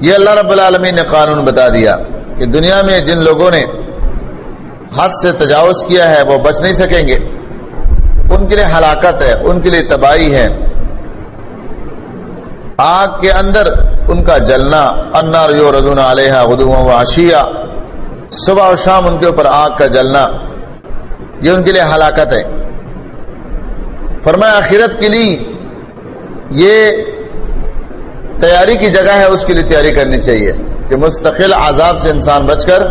یہ اللہ رب العالمین نے قانون بتا دیا کہ دنیا میں جن لوگوں نے حد سے تجاوز کیا ہے وہ بچ نہیں سکیں گے۔ ان کے لیے ہلاکت ہے، ان کے لیے تباہی ہے۔ آگ کے اندر ان کا جلنا انار یو رضون علیہ غدو و اشیا صبح اور شام ان کے اوپر آگ کا جلنا، یہ ان کے لیے ہلاکت ہے۔ فرمایا، آخرت کے لیے یہ تیاری کی جگہ ہے، اس کے لیے تیاری کرنی چاہیے کہ مستقل عذاب سے انسان بچ کر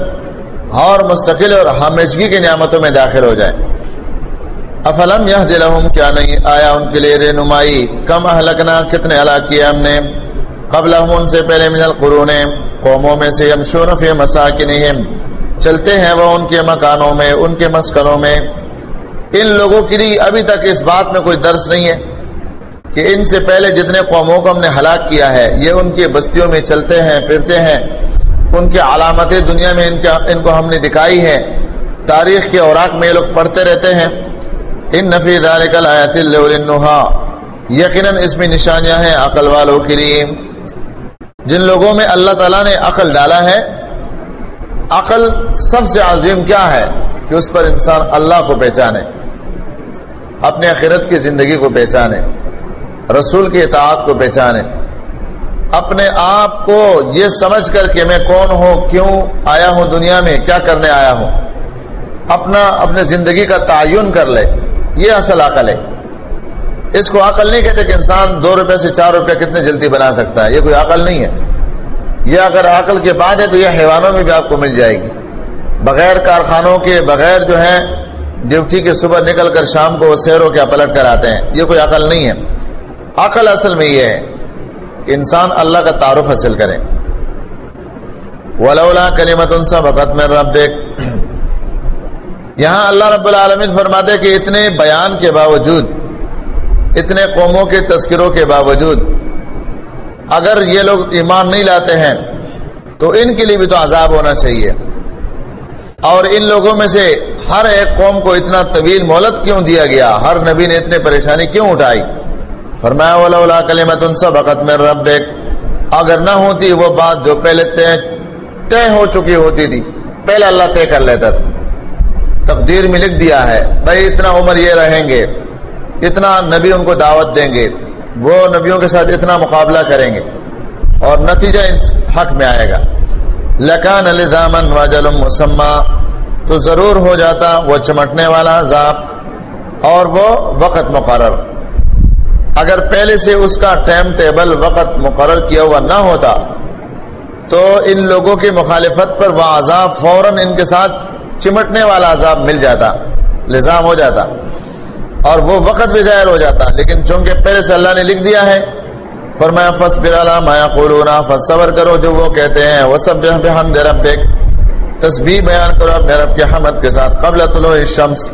اور مستقل اور ہمیشگی کی نعمتوں میں داخل ہو جائے۔ افلم یہ دلہم کیا نہیں آیا ان کے لیے رہنمائی، کم اہلکنا، کتنے ہلاک کیے ہم نے۔ قبل ان سے پہلے من القرون، قوموں میں سے یمشون فی مساکنہم۔ چلتے ہیں وہ ان کے مکانوں میں، ان کے مسکنوں میں۔ ان لوگوں کے لیے ابھی تک اس بات میں کوئی درس نہیں ہے۔ کہ ان سے پہلے جتنے قوموں کو ہم نے ہلاک کیا ہے یہ ان کی بستیوں میں چلتے ہیں پھرتے ہیں۔ ان کی علامتیں دنیا میں ان, کا ان کو ہم نے دکھائی ہے تاریخ کے اوراق میں یہ لوگ پڑھتے رہتے ہیں۔ ان نفی دارکلحا یقیناً اس میں نشانیاں ہیں عقل والوں کے لیے جن لوگوں میں اللہ تعالیٰ نے عقل ڈالا ہے عقل سب سے عظیم کیا ہے؟ کہ اس پر انسان اللہ کو پہچانے اپنے آخرت کی زندگی کو پہچانے۔ رسول کی اطاعت کو پہچانے۔ اپنے آپ کو یہ سمجھ کر کہ میں کون ہوں، کیوں آیا ہوں دنیا میں، کیا کرنے آیا ہوں۔ اپنا، اپنے زندگی کا تعین کر لے، یہ اصل عقل ہے۔ اس کو عقل نہیں کہتے کہ انسان دو روپے سے چار روپے کتنے جلدی بنا سکتا ہے، یہ کوئی عقل نہیں ہے۔ یہ اگر عقل کے بعد ہے تو یہ حیوانوں میں بھی آپ کو مل جائے گی۔ بغیر کارخانوں کے، بغیر جو ہے، ڈیوٹی کے صبح نکل کر شام کو وہ سیروں کیا پلٹ کر آتے ہیں، یہ کوئی عقل نہیں ہے۔ عقل اصل میں یہ ہے کہ انسان اللہ کا تعارف حاصل کرے۔ ولولا کلیمت ان سب میں رب یہاں اللہ رب العالمین فرماتے کہ اتنے بیان کے باوجود، اتنے قوموں کے تذکروں کے باوجود اگر یہ لوگ ایمان نہیں لاتے ہیں، تو ان کے لیے بھی تو عذاب ہونا چاہیے۔ اور ان لوگوں میں سے ہر ایک قوم کو اتنا طویل مولت کیوں دیا گیا؟ ہر نبی نے اتنے پریشانی کیوں اٹھائی؟ فرمایا ولا کلیمت ان سب وقت میں رب اگر نہ ہوتی وہ بات جو پہلے طے طے ہو چکی ہوتی تھی، پہلے اللہ طے کر لیتا تھا۔ تقدیر میں لکھ دیا ہے، بھائی اتنا عمر یہ رہیں گے، اتنا نبی ان کو دعوت دیں گے، وہ نبیوں کے ساتھ اتنا مقابلہ کریں گے اور نتیجہ اس حق میں آئے گا۔ لکان الزامن وجل مسمہ تو ضرور ہو جاتا وہ چمٹنے والا ذاب اور وہ وقت مقرر۔ اگر پہلے سے اس کا ٹائم ٹیبل وقت مقرر کیا ہوا نہ ہوتا، تو ان لوگوں کی مخالفت پر وہ عذاب فوراً ان کے ساتھ چمٹنے والا عذاب مل جاتا، لزام ہو جاتا، اور وہ وقت بھی ظاہر ہو جاتا۔ لیکن چونکہ پہلے سے اللہ نے لکھ دیا ہے، فرمایا فس برا مایا قولونا فس صبر کرو جو وہ کہتے ہیں۔ وہ سب ہم دے رب تسبیح بیان کرو اپنے رب کے حمد کے ساتھ۔ قبل طلوع الشمس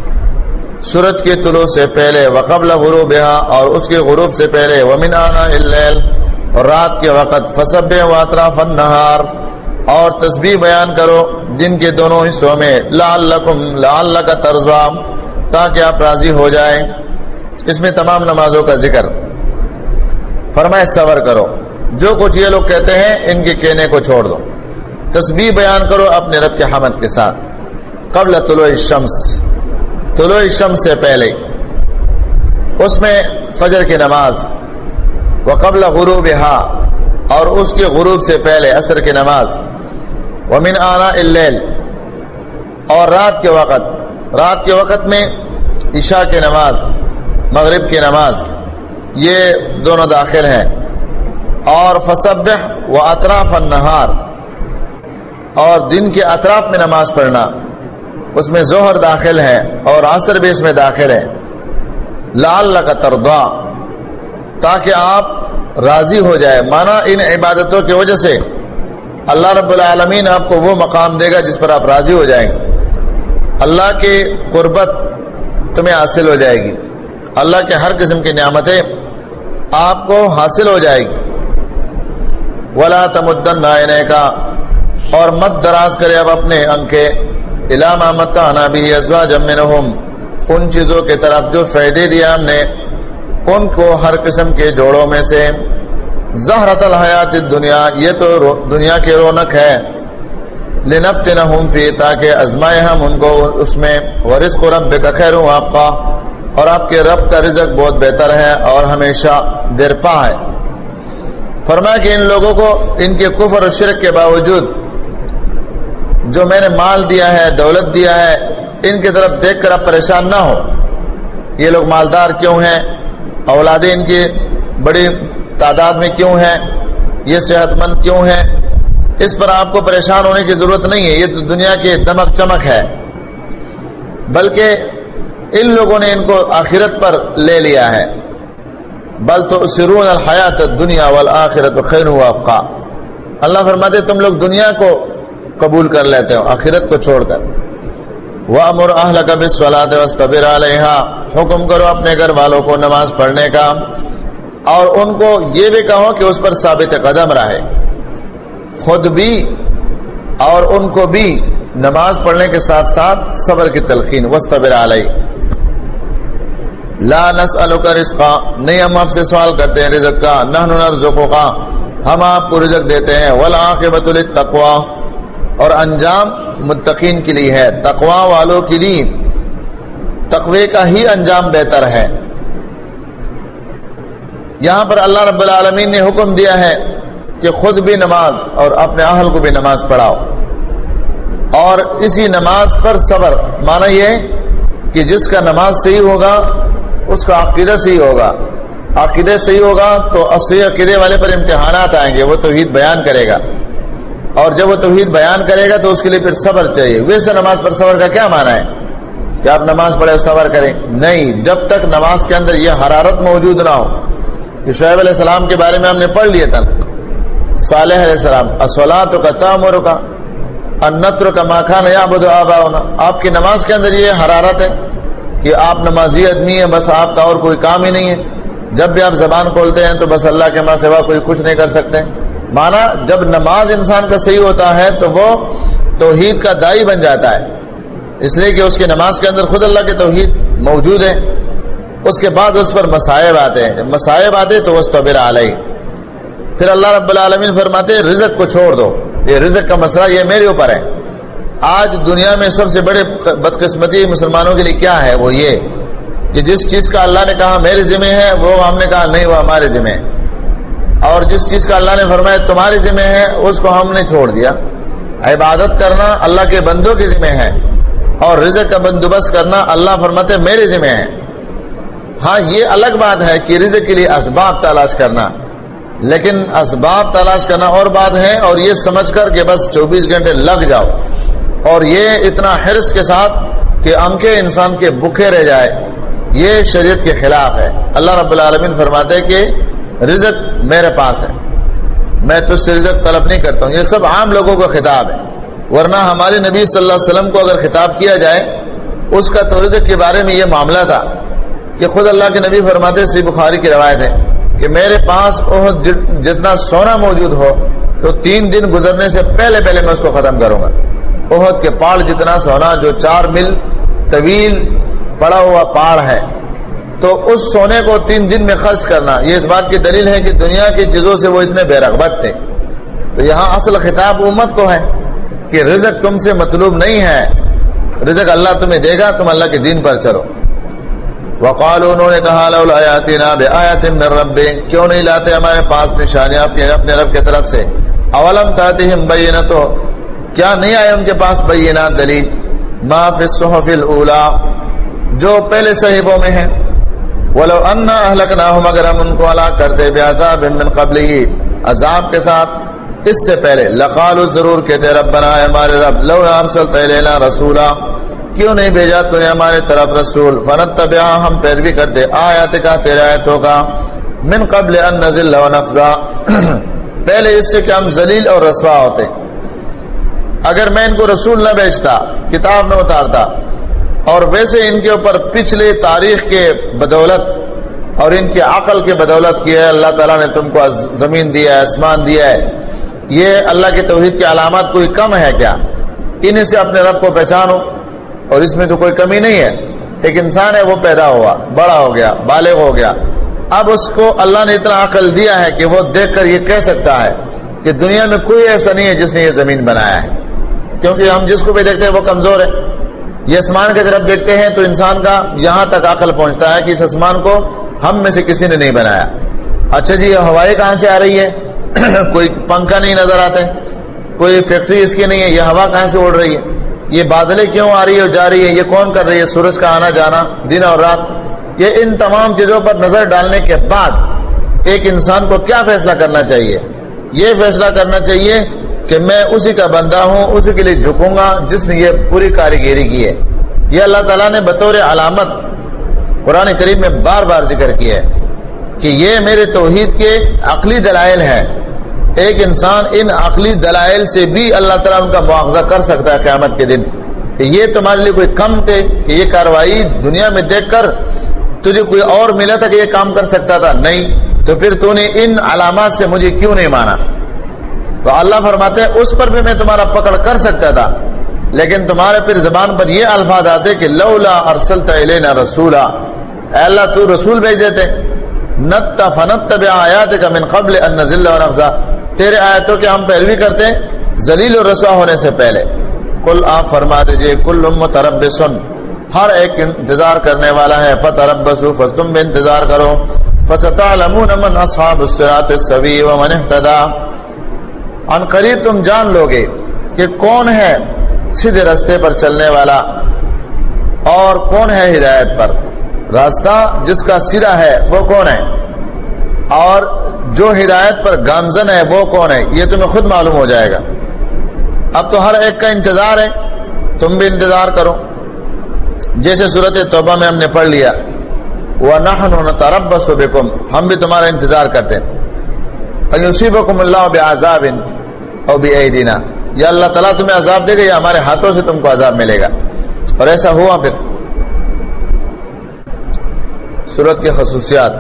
سورج کے طلوع سے پہلے وقبل غروب اور اس کے غروب سے پہلے ومن آنا اللیل اور رات کے وقت فسب و اطراف النہار اور تسبیح بیان کرو دن کے دونوں حصوں میں لعلکم لعلک ترزوا تاکہ آپ راضی ہو جائیں۔ اس میں تمام نمازوں کا ذکر۔ فرمائے صبر کرو۔ جو کچھ یہ لوگ کہتے ہیں، ان کے کہنے کو چھوڑ دو۔ تسبیح بیان کرو اپنے رب کے حمد کے ساتھ۔ قبل طلوع الشمس۔ طلوع الشمس سے پہلے، اس میں فجر کی نماز وہ قبل غروب اور اس کے غروب سے پہلے عصر کی نماز، ومن آنا اللیل، اور رات کے وقت، رات کے وقت میں عشاء کی نماز، مغرب کی نماز، یہ دونوں داخل ہیں۔ اور فصب و اطراف النہار، اور دن کے اطراف میں نماز پڑھنا۔ اس میں ظہر داخل ہے اور عصر بھی اس میں داخل ہے۔ لال کا تردا تاکہ آپ راضی ہو جائے۔ مانا ان عبادتوں کی وجہ سے۔ اللہ رب العالمین آپ کو وہ مقام دے گا جس پر آپ راضی ہو جائیں گے۔ اللہ کی قربت تمہیں حاصل ہو جائے گی۔ اللہ کے ہر قسم کی نعمتیں آپ کو حاصل ہو جائے گی۔ ولا تمدن نائنے کا اور مت دراز کرے اب اپنے انکے علامہ مت آنا بھی ازوا جمن ان چیزوں کی طرف جو فائدے دیا ہم نے، ان کو ہر قسم کے جوڑوں میں سے۔ زہرت الحیات دنیا یہ تو دنیا کی رونق ہے۔ لنفت نہ فی تاکہ ازمائے ہم ان کو اس میں۔ ورزق رب کا خیر ہوں آپ کا اور آپ کے رب کا رزق بہت بہتر ہے اور ہمیشہ درپا ہے۔ فرمایا کہ ان لوگوں کو، ان کے کفر و شرک کے باوجود جو میں نے مال دیا ہے، دولت دیا ہے، ان کی طرف دیکھ کر آپ پریشان نہ ہو۔ یہ لوگ مالدار کیوں ہیں؟ اولادیں ان کی بڑی تعداد میں کیوں ہیں؟ یہ صحت مند کیوں ہیں؟ اس پر آپ کو پریشان ہونے کی ضرورت نہیں ہے۔ یہ تو دنیا کی دمک چمک ہے۔ بلکہ ان لوگوں نے ان کو آخرت پر لے لیا ہے۔ بل تو سرون الحیات دنیا والآخرت خیر کا اللہ فرماتے تم لوگ دنیا کو قبول کر لیتے ہو، آخرت کو چھوڑ کر۔ وَأَمُرْ أَهْلَكَ بِالصَّلَاةِ وَاسْتَبِرْ عَلَيْهَا۔ حکم کرو اپنے گھر والوں کو نماز پڑھنے کا۔ اور ان کو یہ بھی کہو کہ اس پر ثابت قدم رہے۔ خود بھی اور ان کو بھی نماز پڑھنے کے ساتھ ساتھ صبر کی تلقین۔ وسطبر علیہ لا نسألک رزقا۔ نہیں، ہم آپ سے سوال کرتے ہیں رزق کا۔ نحن ہم آپ کو رزق دیتے ہیں۔ والعاقبت للتقوی اور انجام متقین کے لیے ہے تقوا والوں کے لیے۔ تقوی کا ہی انجام بہتر ہے۔ یہاں پر اللہ رب العالمین نے حکم دیا ہے کہ خود بھی نماز اور اپنے اہل کو بھی نماز پڑھاؤ۔ اور اسی نماز پر صبر مانا یہ کہ جس کا نماز صحیح ہوگا، اس کا عقیدہ صحیح ہوگا۔ عقیدہ صحیح ہوگا تو صحیح عقیدے والے پر امتحانات آئیں گے، وہ توحید بیان کرے گا۔ اور جب وہ توحید بیان کرے گا تو اس کے لیے پھر صبر چاہیے۔ ویسے نماز پر صبر کا کیا مانا ہے؟ کہ آپ نماز پڑھے صبر کریں۔ نہیں، جب تک نماز کے اندر یہ حرارت موجود نہ ہو۔ کہ شعیب علیہ السلام کے بارے میں ہم نے پڑھ لیا تھا۔ صالح علیہ السلام اسولات کا تامر کا انتر کا ماخان یا بدھ آبا ہونا آپ کی نماز کے اندر یہ حرارت ہے کہ آپ نمازی آدمی ہیں، بس آپ کا اور کوئی کام ہی نہیں ہے۔ جب بھی آپ زبان کھولتے ہیں تو بس اللہ کے ماں سوا کوئی کچھ نہیں کر سکتے۔ مانا جب نماز انسان کا صحیح ہوتا ہے تو وہ توحید کا دائی بن جاتا ہے۔ اس لیے کہ اس کی نماز کے اندر خود اللہ کے توحید موجود ہے اس کے بعد اس پر مسائب آتے ہیں۔ جب مسائب آتے تو اس طبر علیہ۔ پھر اللہ رب العالمین فرماتے رزق کو چھوڑ دو۔ یہ رزق کا مسئلہ یہ میرے اوپر ہے۔ آج دنیا میں سب سے بڑے بدقسمتی مسلمانوں کے لیے کیا ہے؟ وہ یہ کہ جس چیز کا اللہ نے کہا میرے ذمہ ہے، وہ ہم نے کہا نہیں، وہ ہمارے ذمہ ہے۔ اور جس چیز کا اللہ نے فرمایا تمہارے ذمہ ہے، اس کو ہم نے چھوڑ دیا۔ عبادت کرنا اللہ کے بندوں کے ذمہ ہے اور رزق کا بندوبست کرنا اللہ فرماتے میرے ذمہ ہے۔ ہاں یہ الگ بات ہے کہ رزق کے لیے اسباب تلاش کرنا۔ لیکن اسباب تلاش کرنا اور بات ہے اور یہ سمجھ کر کہ بس چوبیس گھنٹے لگ جاؤ۔ اور یہ اتنا حرص کے ساتھ کہ انکے انسان کے بکھے رہ جائے۔ یہ شریعت کے خلاف ہے۔ اللہ رب العالمین فرماتے کہ رزق میرے پاس ہے۔ میں تو سے رزق طلب نہیں کرتا ہوں۔ یہ سب عام لوگوں کا خطاب ہے۔ ورنہ ہمارے نبی صلی اللہ علیہ وسلم کو اگر خطاب کیا جائے، اس کا تو رزق کے بارے میں یہ معاملہ تھا کہ خود اللہ کے نبی فرماتے سی بخاری کی روایت ہے کہ میرے پاس جتنا سونا موجود ہو، تو تین دن گزرنے سے پہلے پہلے میں اس کو ختم کروں گا۔ بہت کے پاڑ جتنا سونا، جو چار مل طویل پڑا ہوا پاڑ ہے تو اس سونے کو تین دن میں خرچ کرنا۔ یہ اس بات کی دلیل ہے کہ دنیا کی چیزوں سے وہ اتنے بے رغبت تھے۔ تو یہاں اصل خطاب امت کو ہے کہ رزق تم سے مطلوب نہیں ہے۔ رزق اللہ تمہیں دے گا، تم اللہ کے دین پر چلو۔ وقال انہوں نے کہا آیات من رب کیوں نہیں لاتے ہمارے پاس نشانیاں اپنے رب کی طرف سے؟ اولم تاتہم بینتو۔ کیا نہیں آئے ان کے پاس بینات دلیل؟ ما فی الصحف الاولا جو پہلے صحیبوں میں ہیں۔ ولو انا اہلکناہم اگر ہم ان کو ہلاک کرتے بعذاب من قبلی عذاب کے ساتھ، اس سے پہلے لقالو ضرور کہتے ربنا اے ہمارے رب لو ارسلت الینا رسولا، کیوں نہیں بھیجا تو نے ہمارے طرف رسول؟ فنت طبع ہم پیروی کرتے آیات کا، تیرے آیتوں کا۔ من قبل ان نزل و نفزا پہلے اس سے کہ ہم ذلیل اور رسوا ہوتے۔ اگر میں ان کو رسول نہ بیچتا کتاب نہ اتارتا اور ویسے ان کے اوپر پچھلے تاریخ کے بدولت اور ان کی عقل کے بدولت کی ہے، اللہ تعالیٰ نے تم کو زمین دیا ہے، آسمان دیا ہے۔ یہ اللہ کے توحید کی علامات کوئی کم ہے کیا؟ ان سے اپنے رب کو پہچانو، اور اس میں تو کوئی کمی نہیں ہے۔ ایک انسان ہے، وہ پیدا ہوا، بڑا ہو گیا، بالغ ہو گیا۔ اب اس کو اللہ نے اتنا عقل دیا ہے کہ وہ دیکھ کر یہ کہہ سکتا ہے کہ دنیا میں کوئی ایسا نہیں ہے جس نے یہ زمین بنایا ہے۔ کیونکہ ہم جس کو بھی دیکھتے ہیں، وہ کمزور ہے۔ یہ آسمان کی طرف دیکھتے ہیں تو انسان کا یہاں تک عقل پہنچتا ہے کہ اس آسمان کو ہم میں سے کسی نے نہیں بنایا۔ اچھا جی یہ ہوائیں کہاں سے آ رہی ہے کوئی پنکھا نہیں نظر آتے، کوئی فیکٹری اس کی نہیں ہے، یہ ہوا کہاں سے اڑ رہی ہے؟ یہ بادلیں کیوں آ رہی ہے اور جا رہی ہے یہ کون کر رہی ہے؟ سورج کا آنا جانا، دن اور رات۔ یہ ان تمام چیزوں پر نظر ڈالنے کے بعد ایک انسان کو کیا فیصلہ کرنا چاہیے؟ یہ فیصلہ کرنا چاہیے کہ میں اسی کا بندہ ہوں، اسی کے لیے جھکوں گا، جس نے یہ پوری کاریگری کی ہے۔ یہ اللہ تعالیٰ نے بطور علامت قرآن کریم میں بار بار ذکر کیا ہے کہ یہ میرے توحید کے عقلی دلائل ہے ایک انسان ان عقلی دلائل سے بھی اللہ تعالیٰ ان کا مواخذہ کر سکتا ہے قیامت کے دن۔ کہ یہ تمہارے لیے کوئی کم تھے، کہ یہ کاروائی دنیا میں دیکھ کر تجھے کوئی اور ملا تھا کہ یہ کام کر سکتا تھا؟ نہیں۔ تو پھر تو نے ان علامات سے مجھے کیوں نہیں مانا؟ تو اللہ فرماتے ہیں، اس پر بھی میں تمہارا پکڑ کر سکتا تھا، لیکن تمہارے پھر زبان پر یہ الفاظ آتے کہ لولا ارسلت الینا رسولا۔ اے اللہ، تو رسول بھیج دیتے۔ نت فنت آیات کا من قبل ان نزل و نفزا تیرے آیتوں کے ہم پیروی کرتے ہیں ذلیل و رسوا ہونے سے پہلے۔ کل آپ فرما دیجیے، کل متربسن۔ ہر ایک انتظار کرنے والا ہے، فتربسو فس تم بھی انتظار کرو۔ فستعلمون من اصحاب الصراط السوی ومن اهتدى ان قریب تم جان لو گے کہ کون ہے سیدھے رستے پر چلنے والا اور کون ہے ہدایت پر۔ راستہ جس کا سیدھا ہے وہ کون ہے؟ اور جو ہدایت پر گامزن ہے وہ کون ہے؟ یہ تمہیں خود معلوم ہو جائے گا۔ اب تو ہر ایک کا انتظار ہے۔ تم بھی انتظار کرو۔ جیسے صورت توبہ میں ہم نے پڑھ لیا وہ نہ ہم بھی تمہارا انتظار کرتے ہیں۔ اللہ بعذاب او بھی دینا یا اللہ تعالیٰ تمہیں عذاب دے گا یا ہمارے ہاتھوں سے تم کو عذاب ملے گا. اور ایسا ہوا پھر صورت کی خصوصیات.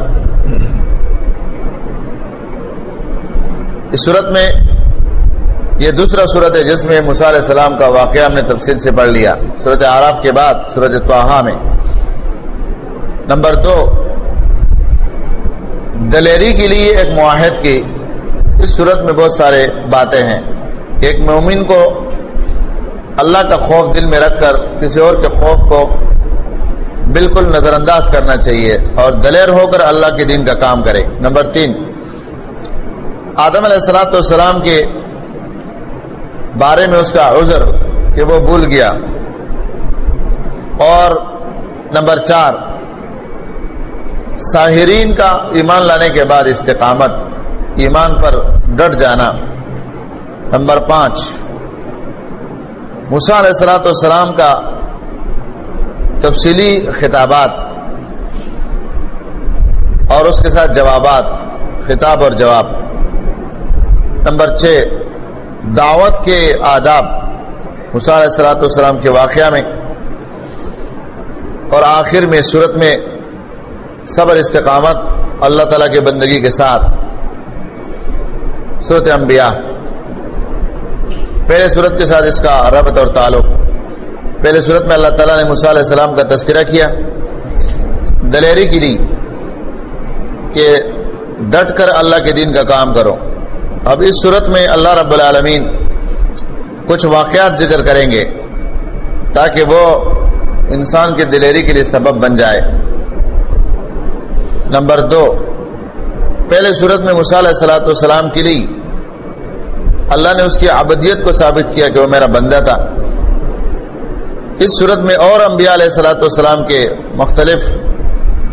اس صورت میں یہ دوسرا صورت ہے جس میں علیہ السلام کا واقعہ ہم نے تفصیل سے پڑھ لیا. صورت عراب کے بعد صورت توحا میں. نمبر دو، دلیری کے لیے ایک معاہد کی اس صورت میں بہت سارے باتیں ہیں ایک مومن کو اللہ کا خوف دل میں رکھ کر کسی اور کے خوف کو بالکل نظر انداز کرنا چاہیے اور دلیر ہو کر اللہ کے دین کا کام کرے۔ نمبر تین، آدم علیہ السلاۃ والسلام کے بارے میں اس کا عذر کہ وہ بھول گیا۔ اور نمبر چار ساحرین کا ایمان لانے کے بعد استقامت۔ ایمان پر ڈٹ جانا۔ نمبر پانچ علیہ السلاۃ والسلام کا تفصیلی خطابات اور اس کے ساتھ جوابات، خطاب اور جواب۔ نمبر چھ، دعوت کے آداب۔ علیہ السلاۃ والسلام کے واقعہ میں اور آخر میں، صورت میں صبر، استقامت، اللہ تعالیٰ کے بندگی کے ساتھ۔ صورت انبیاء۔ پہلے صورت کے ساتھ اس کا ربط اور تعلق۔ پہلے صورت میں اللہ تعالیٰ نے علیہ السلام کا تذکرہ کیا۔ دلیری کے لیے کہ ڈٹ کر اللہ کے دین کا کام کرو۔ اب اس صورت میں اللہ رب العالمین کچھ واقعات ذکر کریں گے تاکہ وہ انسان کے دلیری کے لیے سبب بن جائے۔ نمبر دو۔ پہلے صورت میں علیہ سلاۃ والسلام کے لیے اللہ نے اس کی عبدیت کو ثابت کیا کہ وہ میرا بندہ تھا۔ اس صورت میں اور انبیاء علیہ سلاۃ والسلام کے مختلف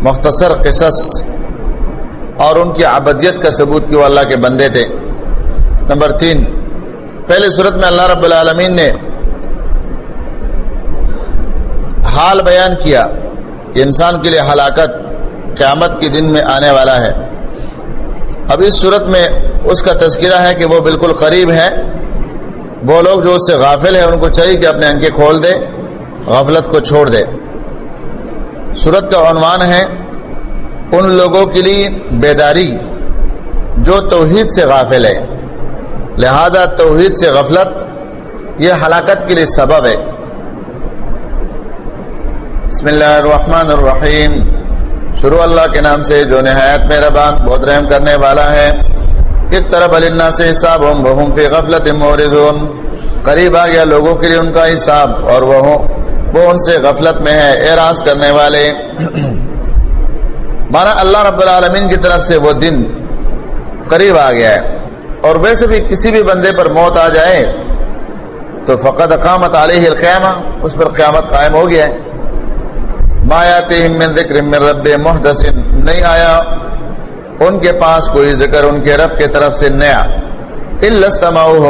مختصر قصص اور ان کی عبدیت کا ثبوت کہ وہ اللہ کے بندے تھے۔ نمبر تین، پہلے صورت میں اللہ رب العالمین نے حال بیان کیا کہ انسان کے لیے ہلاکت قیامت کے دن میں آنے والا ہے۔ اب اس صورت میں اس کا تذکرہ ہے کہ وہ بالکل قریب ہے وہ لوگ جو اس سے غافل ہیں، ان کو چاہیے کہ اپنے انکے کھول دے، غفلت کو چھوڑ دے۔ صورت کا عنوان ہے، ان لوگوں کے لیے بیداری، جو توحید سے غافل ہے لہذا توحید سے غفلت یہ ہلاکت کے لیے سبب ہے۔ بسم اللہ الرحمن الرحیم۔ شروع اللہ کے نام سے جو نہایت مہربان، بہت رحم کرنے والا ہے۔ ایک طرف علنا سے حساب ہوں بہم فی غفلت موردون قریب آ گیا لوگوں کے لیے ان کا حساب اور وہ وہ ان سے غفلت میں ہے اعراض کرنے والے۔ مانا اللہ رب العالمین کی طرف سے وہ دن قریب آ گیا ہے۔ اور ویسے بھی کسی بھی بندے پر موت آ جائے، تو فقط اقامت علیہ القیامہ، اس پر قیامت قائم ہو گیا ہے۔ من ذکر من رب محدث نہیں آیا۔ ان کے پاس کوئی ذکر ان کے رب کے طرف سے نیا۔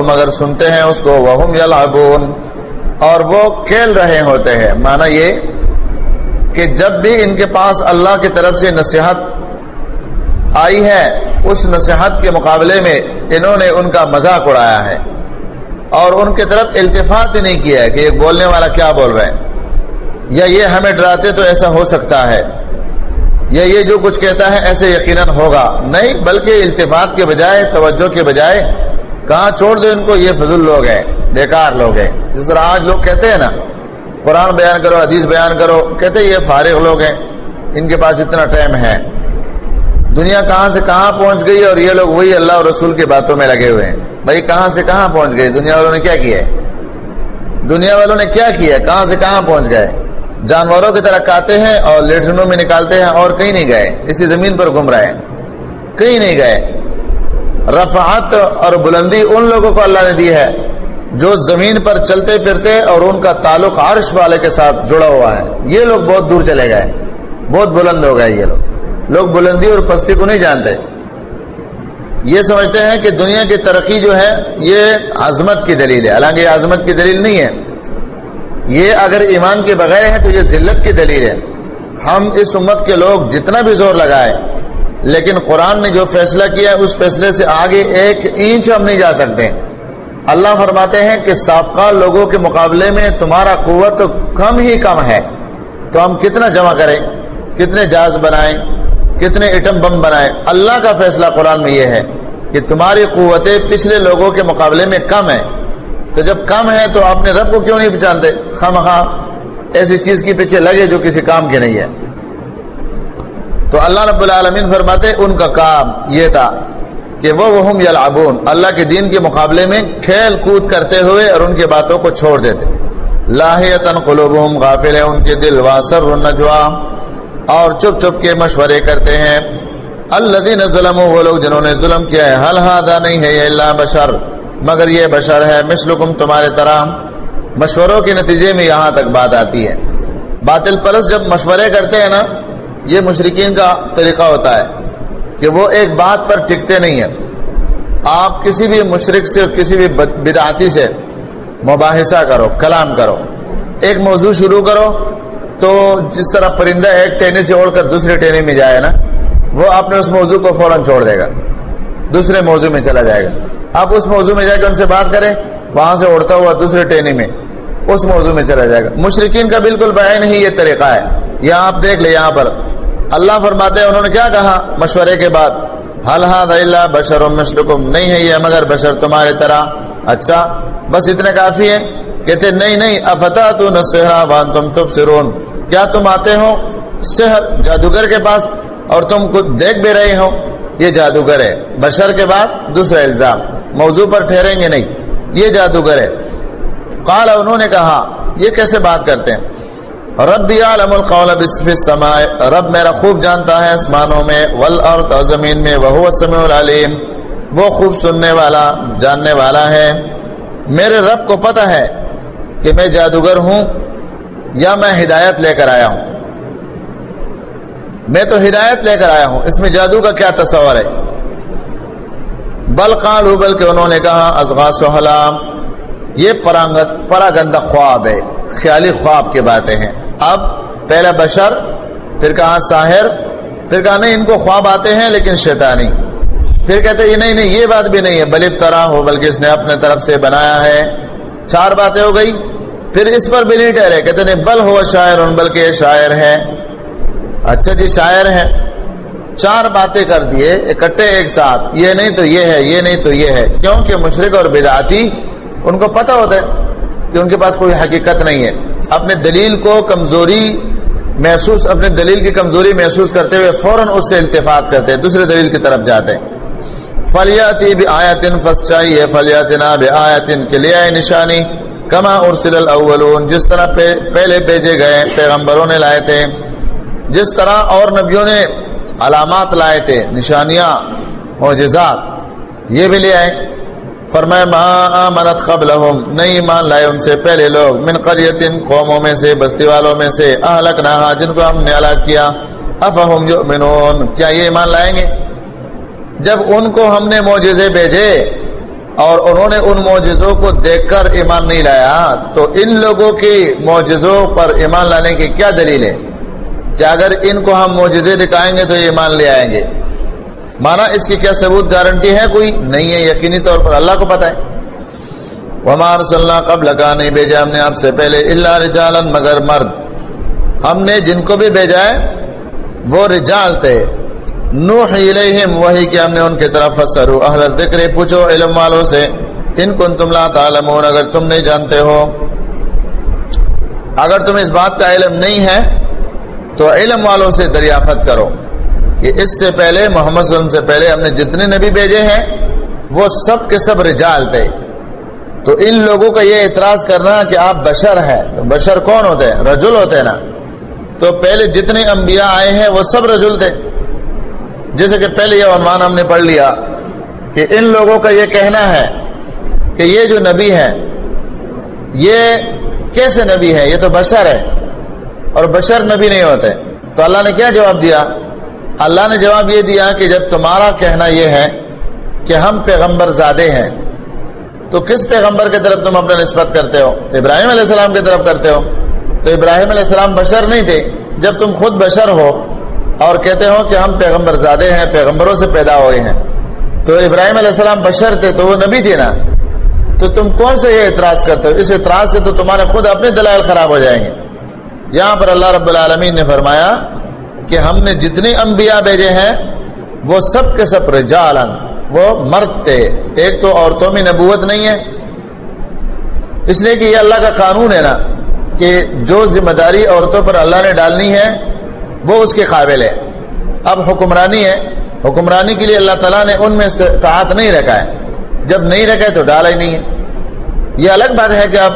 مگر سنتے ہیں اس کو۔ وہم یلعبون اور وہ کھیل رہے ہوتے ہیں۔ مانا یہ کہ جب بھی ان کے پاس اللہ کی طرف سے نصیحت آئی ہے، اس نصیحت کے مقابلے میں انہوں نے ان کا مذاق اڑایا ہے۔ اور ان کی طرف التفات نہیں کیا ہے کہ ایک بولنے والا کیا بول رہے ہیں یا یہ ہمیں ڈراتے تو ایسا ہو سکتا ہے یا یہ جو کچھ کہتا ہے ایسے یقیناً ہوگا نہیں بلکہ التفاق کے بجائے توجہ کے بجائے کہاں چھوڑ دو ان کو یہ فضول لوگ ہیں بیکار لوگ ہیں جس طرح آج لوگ کہتے ہیں نا قرآن بیان کرو حدیث بیان کرو کہتے یہ فارغ لوگ ہیں ان کے پاس اتنا ٹائم ہے دنیا کہاں سے کہاں پہنچ گئی اور یہ لوگ وہی اللہ اور رسول کی باتوں میں لگے ہوئے ہیں بھائی کہاں سے کہاں پہنچ گئی دنیا والوں نے کیا کیا ہے دنیا والوں نے کیا کیا کہاں سے کہاں پہنچ گئے جانوروں کی طرح کاتے ہیں اور لیٹرنوں میں نکالتے ہیں اور کہیں نہیں گئے، اسی زمین پر گھوم رہے ہیں۔ کہیں نہیں گئے۔ رفعت اور بلندی ان لوگوں کو اللہ نے دی ہے جو زمین پر چلتے پھرتے اور ان کا تعلق عرش والے کے ساتھ جڑا ہوا ہے۔ یہ لوگ بہت دور چلے گئے، بہت بلند ہو گئے یہ لوگ۔ لوگ بلندی اور پستی کو نہیں جانتے۔ یہ سمجھتے ہیں کہ دنیا کی ترقی جو ہے، یہ عظمت کی دلیل ہے۔ حالانکہ یہ عظمت کی دلیل نہیں ہے۔ یہ اگر ایمان کے بغیر ہے تو یہ ذلت کی دلیل ہے۔ ہم اس امت کے لوگ جتنا بھی زور لگائے، لیکن قرآن نے جو فیصلہ کیا اس فیصلے سے آگے ایک اینچ ہم نہیں جا سکتے۔ اللہ فرماتے ہیں کہ سابقہ لوگوں کے مقابلے میں تمہارا قوت کم ہی کم ہے۔ تو ہم کتنا جمع کریں، کتنے جہاز بنائیں، کتنے ایٹم بم بنائیں۔ اللہ کا فیصلہ قرآن میں یہ ہے کہ تمہاری قوتیں پچھلے لوگوں کے مقابلے میں کم ہیں۔ تو جب کم ہے تو اپنے رب کو کیوں نہیں پہچانتے؟ خام خاں ایسی چیز کے پیچھے لگے جو کسی کام کی نہیں ہے۔ تو اللہ رب العالمین فرماتے، ان کا کام یہ تھا کہ وہ وہم یلعبون، اللہ کے دین کے مقابلے میں کھیل کود کرتے ہوئے اور ان کی باتوں کو چھوڑ دیتے۔ لاہیتن قلوبہم غافل ہے ان کے دل واسر النجوا اور چپ چپ کے مشورے کرتے ہیں۔ الذین ظلموا، وہ لوگ جنہوں نے ظلم کیا ہے۔ حل ہادا نہیں ہے یہ اللہ بشر؟ مگر یہ بشر ہے، مثلکم تمہارے طرح۔ مشوروں کے نتیجے میں یہاں تک بات آتی ہے۔ باطل پرس جب مشورے کرتے ہیں نا، یہ مشرقین کا طریقہ ہوتا ہے کہ وہ ایک بات پر ٹکتے نہیں ہیں۔ آپ کسی بھی مشرق سے، کسی بھی بدعاتی سے مباحثہ کرو، کلام کرو۔ ایک موضوع شروع کرو تو جس طرح پرندہ ایک ٹینی سے اوڑ کر دوسرے ٹینی میں جائے نا، وہ اپنے اس موضوع کو فوراً چھوڑ دے گا۔ دوسرے موضوع میں چلا جائے گا۔ آپ اس موضوع میں جا کے ان سے بات کریں، وہاں سے اڑتا ہوا دوسرے ٹرینی میں، اس موضوع میں چلا جائے گا۔ مشرقین کا بالکل بیان ہی یہ طریقہ ہے۔ یہاں آپ دیکھ لیں، یہاں پر۔ اللہ فرماتے ہیں، انہوں نے کیا کہا مشورے کے بعد؟ حل اللہ بشر مشرقم نہیں ہے یہ مگر بشر تمہارے طرح۔ اچھا بس اتنے کافی ہے کہتے نہیں نہیں افتا تو نہ بان تم تب سرون کیا تم آتے ہو؟ شہر جادوگر کے پاس، اور تم کچھ دیکھ بھی رہے ہو۔ یہ جادوگر ہے۔ بشر کے بعد دوسرا الزام۔ موضوع پر ٹھہریں گے نہیں۔ یہ جادوگر ہے۔ قال، انہوں نے کہا، یہ کیسے بات کرتے ہیں؟ رب یعلم القول السماء۔ رب میرا خوب جانتا ہے اسمانوں میں، والارض اور زمین میں وہ السمیع العلیم۔ وہ خوب سننے والا، جاننے والا ہے۔ میرے رب کو پتہ ہے کہ میں جادوگر ہوں یا میں ہدایت لے کر آیا ہوں۔ میں تو ہدایت لے کر آیا ہوں۔ اس میں جادو کا کیا تصور ہے؟ بل قالو بلکہ انہوں نے کہا ازغاس و حلام یہ پرانگت، پراگندہ خواب ہے، خیالی خواب کی باتیں ہیں۔ اب پہلا بشر، پھر کہا ساحر، پھر کہا نہیں، ان کو خواب آتے ہیں لیکن شیطانی۔ پھر کہتے ہیں، نہیں نہیں، یہ بات بھی نہیں ہے بلف طرح ہو، بلکہ اس نے اپنے طرف سے بنایا ہے۔ چار باتیں ہو گئی پھر اس پر بھی نہیں ٹھہرے کہتے نہیں بل ہوا شاعر ان بلکہ یہ شاعر ہے اچھا جی شاعر ہے چار باتیں کر دیے اکٹھے ایک ساتھ، یہ نہیں تو یہ ہے، یہ نہیں تو یہ ہے۔ کیونکہ مشرق اور بدعاتی ان کو پتہ ہوتا ہے کہ ان کے پاس کوئی حقیقت نہیں ہے۔ اپنے دلیل کو کمزوری محسوس، اپنے دلیل کی کمزوری محسوس کرتے ہوئے فوراً اس سے التفاط کرتے ہیں، دوسرے دلیل کی طرف جاتے ہیں۔ فلیاتی بھی آیاتن فس چاہیے فلیاتنا بھی آیاتن کے لیے آئے نشانی کما ارسل الاولون جس طرح پہلے بھیجے گئے پیغمبروں نے لائے تھے، جس طرح اور نبیوں نے علامات لائے تھے، نشانیاں، معجزات، یہ بھی لے آئے۔ فرمائے، ما آمنت قبلہم نہیں ایمان لائے ان سے پہلے لوگ۔ من قریتن قوموں میں سے، بستی والوں میں سے۔ اہلکناہا، جن کو ہم نے علاق کیا۔ افہم یؤمنون۔ کیا یہ ایمان لائیں گے؟ جب ان کو ہم نے معجزے بھیجے اور انہوں نے ان معجزوں کو دیکھ کر ایمان نہیں لایا، تو ان لوگوں کی معجزوں پر ایمان لانے کی کیا دلیل ہے؟ کہ اگر ان کو ہم معجزے دکھائیں گے تو یہ ایمان لے آئیں گے۔ مانا اس کی کیا ثبوت گارنٹی ہے کوئی؟ نہیں ہے، یقینی طور پر اللہ کو پتا ہے۔ ومار صلی اللہ قبل لگا نہیں بھیجا ہم نے آپ سے پہلے اللہ رجالن مگر مرد۔ ہم نے جن کو بھی بھیجا ہے، وہ رجال تھے۔ نوح الیہم وہی کہ ہم نے ان کی طرف فسرو اہل ذکر پوچھو علم والوں سے، ان کن تم لا تعلمون، اگر تم نہیں جانتے ہو۔ اگر تم اس بات کا علم نہیں ہے تو علم والوں سے دریافت کرو کہ اس سے پہلے، محمد صلی اللہ علیہ وسلم سے پہلے ہم نے جتنے نبی بھیجے ہیں، وہ سب کے سب رجال تھے۔ تو ان لوگوں کا یہ اعتراض کرنا کہ آپ بشر ہیں بشر کون ہوتے ہیں؟ رجل ہوتے ہیں نا۔ تو پہلے جتنے انبیاء آئے ہیں، وہ سب رجل تھے۔ جیسے کہ پہلے یہ عنوان ہم نے پڑھ لیا کہ ان لوگوں کا یہ کہنا ہے کہ یہ جو نبی ہے یہ کیسے نبی ہے یہ تو بشر ہے اور بشر نبی نہیں ہوتے۔ تو اللہ نے کیا جواب دیا؟ اللہ نے جواب یہ دیا کہ جب تمہارا کہنا یہ ہے کہ ہم پیغمبر زادے ہیں، تو کس پیغمبر کی طرف تم اپنا نسبت کرتے ہو؟ ابراہیم علیہ السلام کی طرف کرتے ہو۔ تو ابراہیم علیہ السلام بشر نہیں تھے۔ جب تم خود بشر ہو اور کہتے ہو کہ ہم پیغمبر زادے ہیں، پیغمبروں سے پیدا ہوئے ہیں، تو ابراہیم علیہ السلام بشر تھے تو وہ نبی تھے نا؟ تو تم کون سے یہ اعتراض کرتے ہو؟ اس اعتراض سے تو تمہارے خود اپنے دلائل خراب ہو جائیں گے۔ یہاں پر اللہ رب العالمین نے فرمایا کہ ہم نے جتنے انبیاء بھیجے ہیں، وہ سب کے سب رجالن وہ مرد تھے۔ ایک تو عورتوں میں نبوت نہیں ہے۔ اس لیے کہ یہ اللہ کا قانون ہے نا کہ جو ذمہ داری عورتوں پر اللہ نے ڈالنی ہے، وہ اس کے قابل ہے۔ اب حکمرانی ہے۔ حکمرانی کے لیے اللہ تعالیٰ نے ان میں استطاعت نہیں رکھا ہے۔ جب نہیں رکھا ہے تو ڈالا ہی نہیں ہے۔ یہ الگ بات ہے کہ اب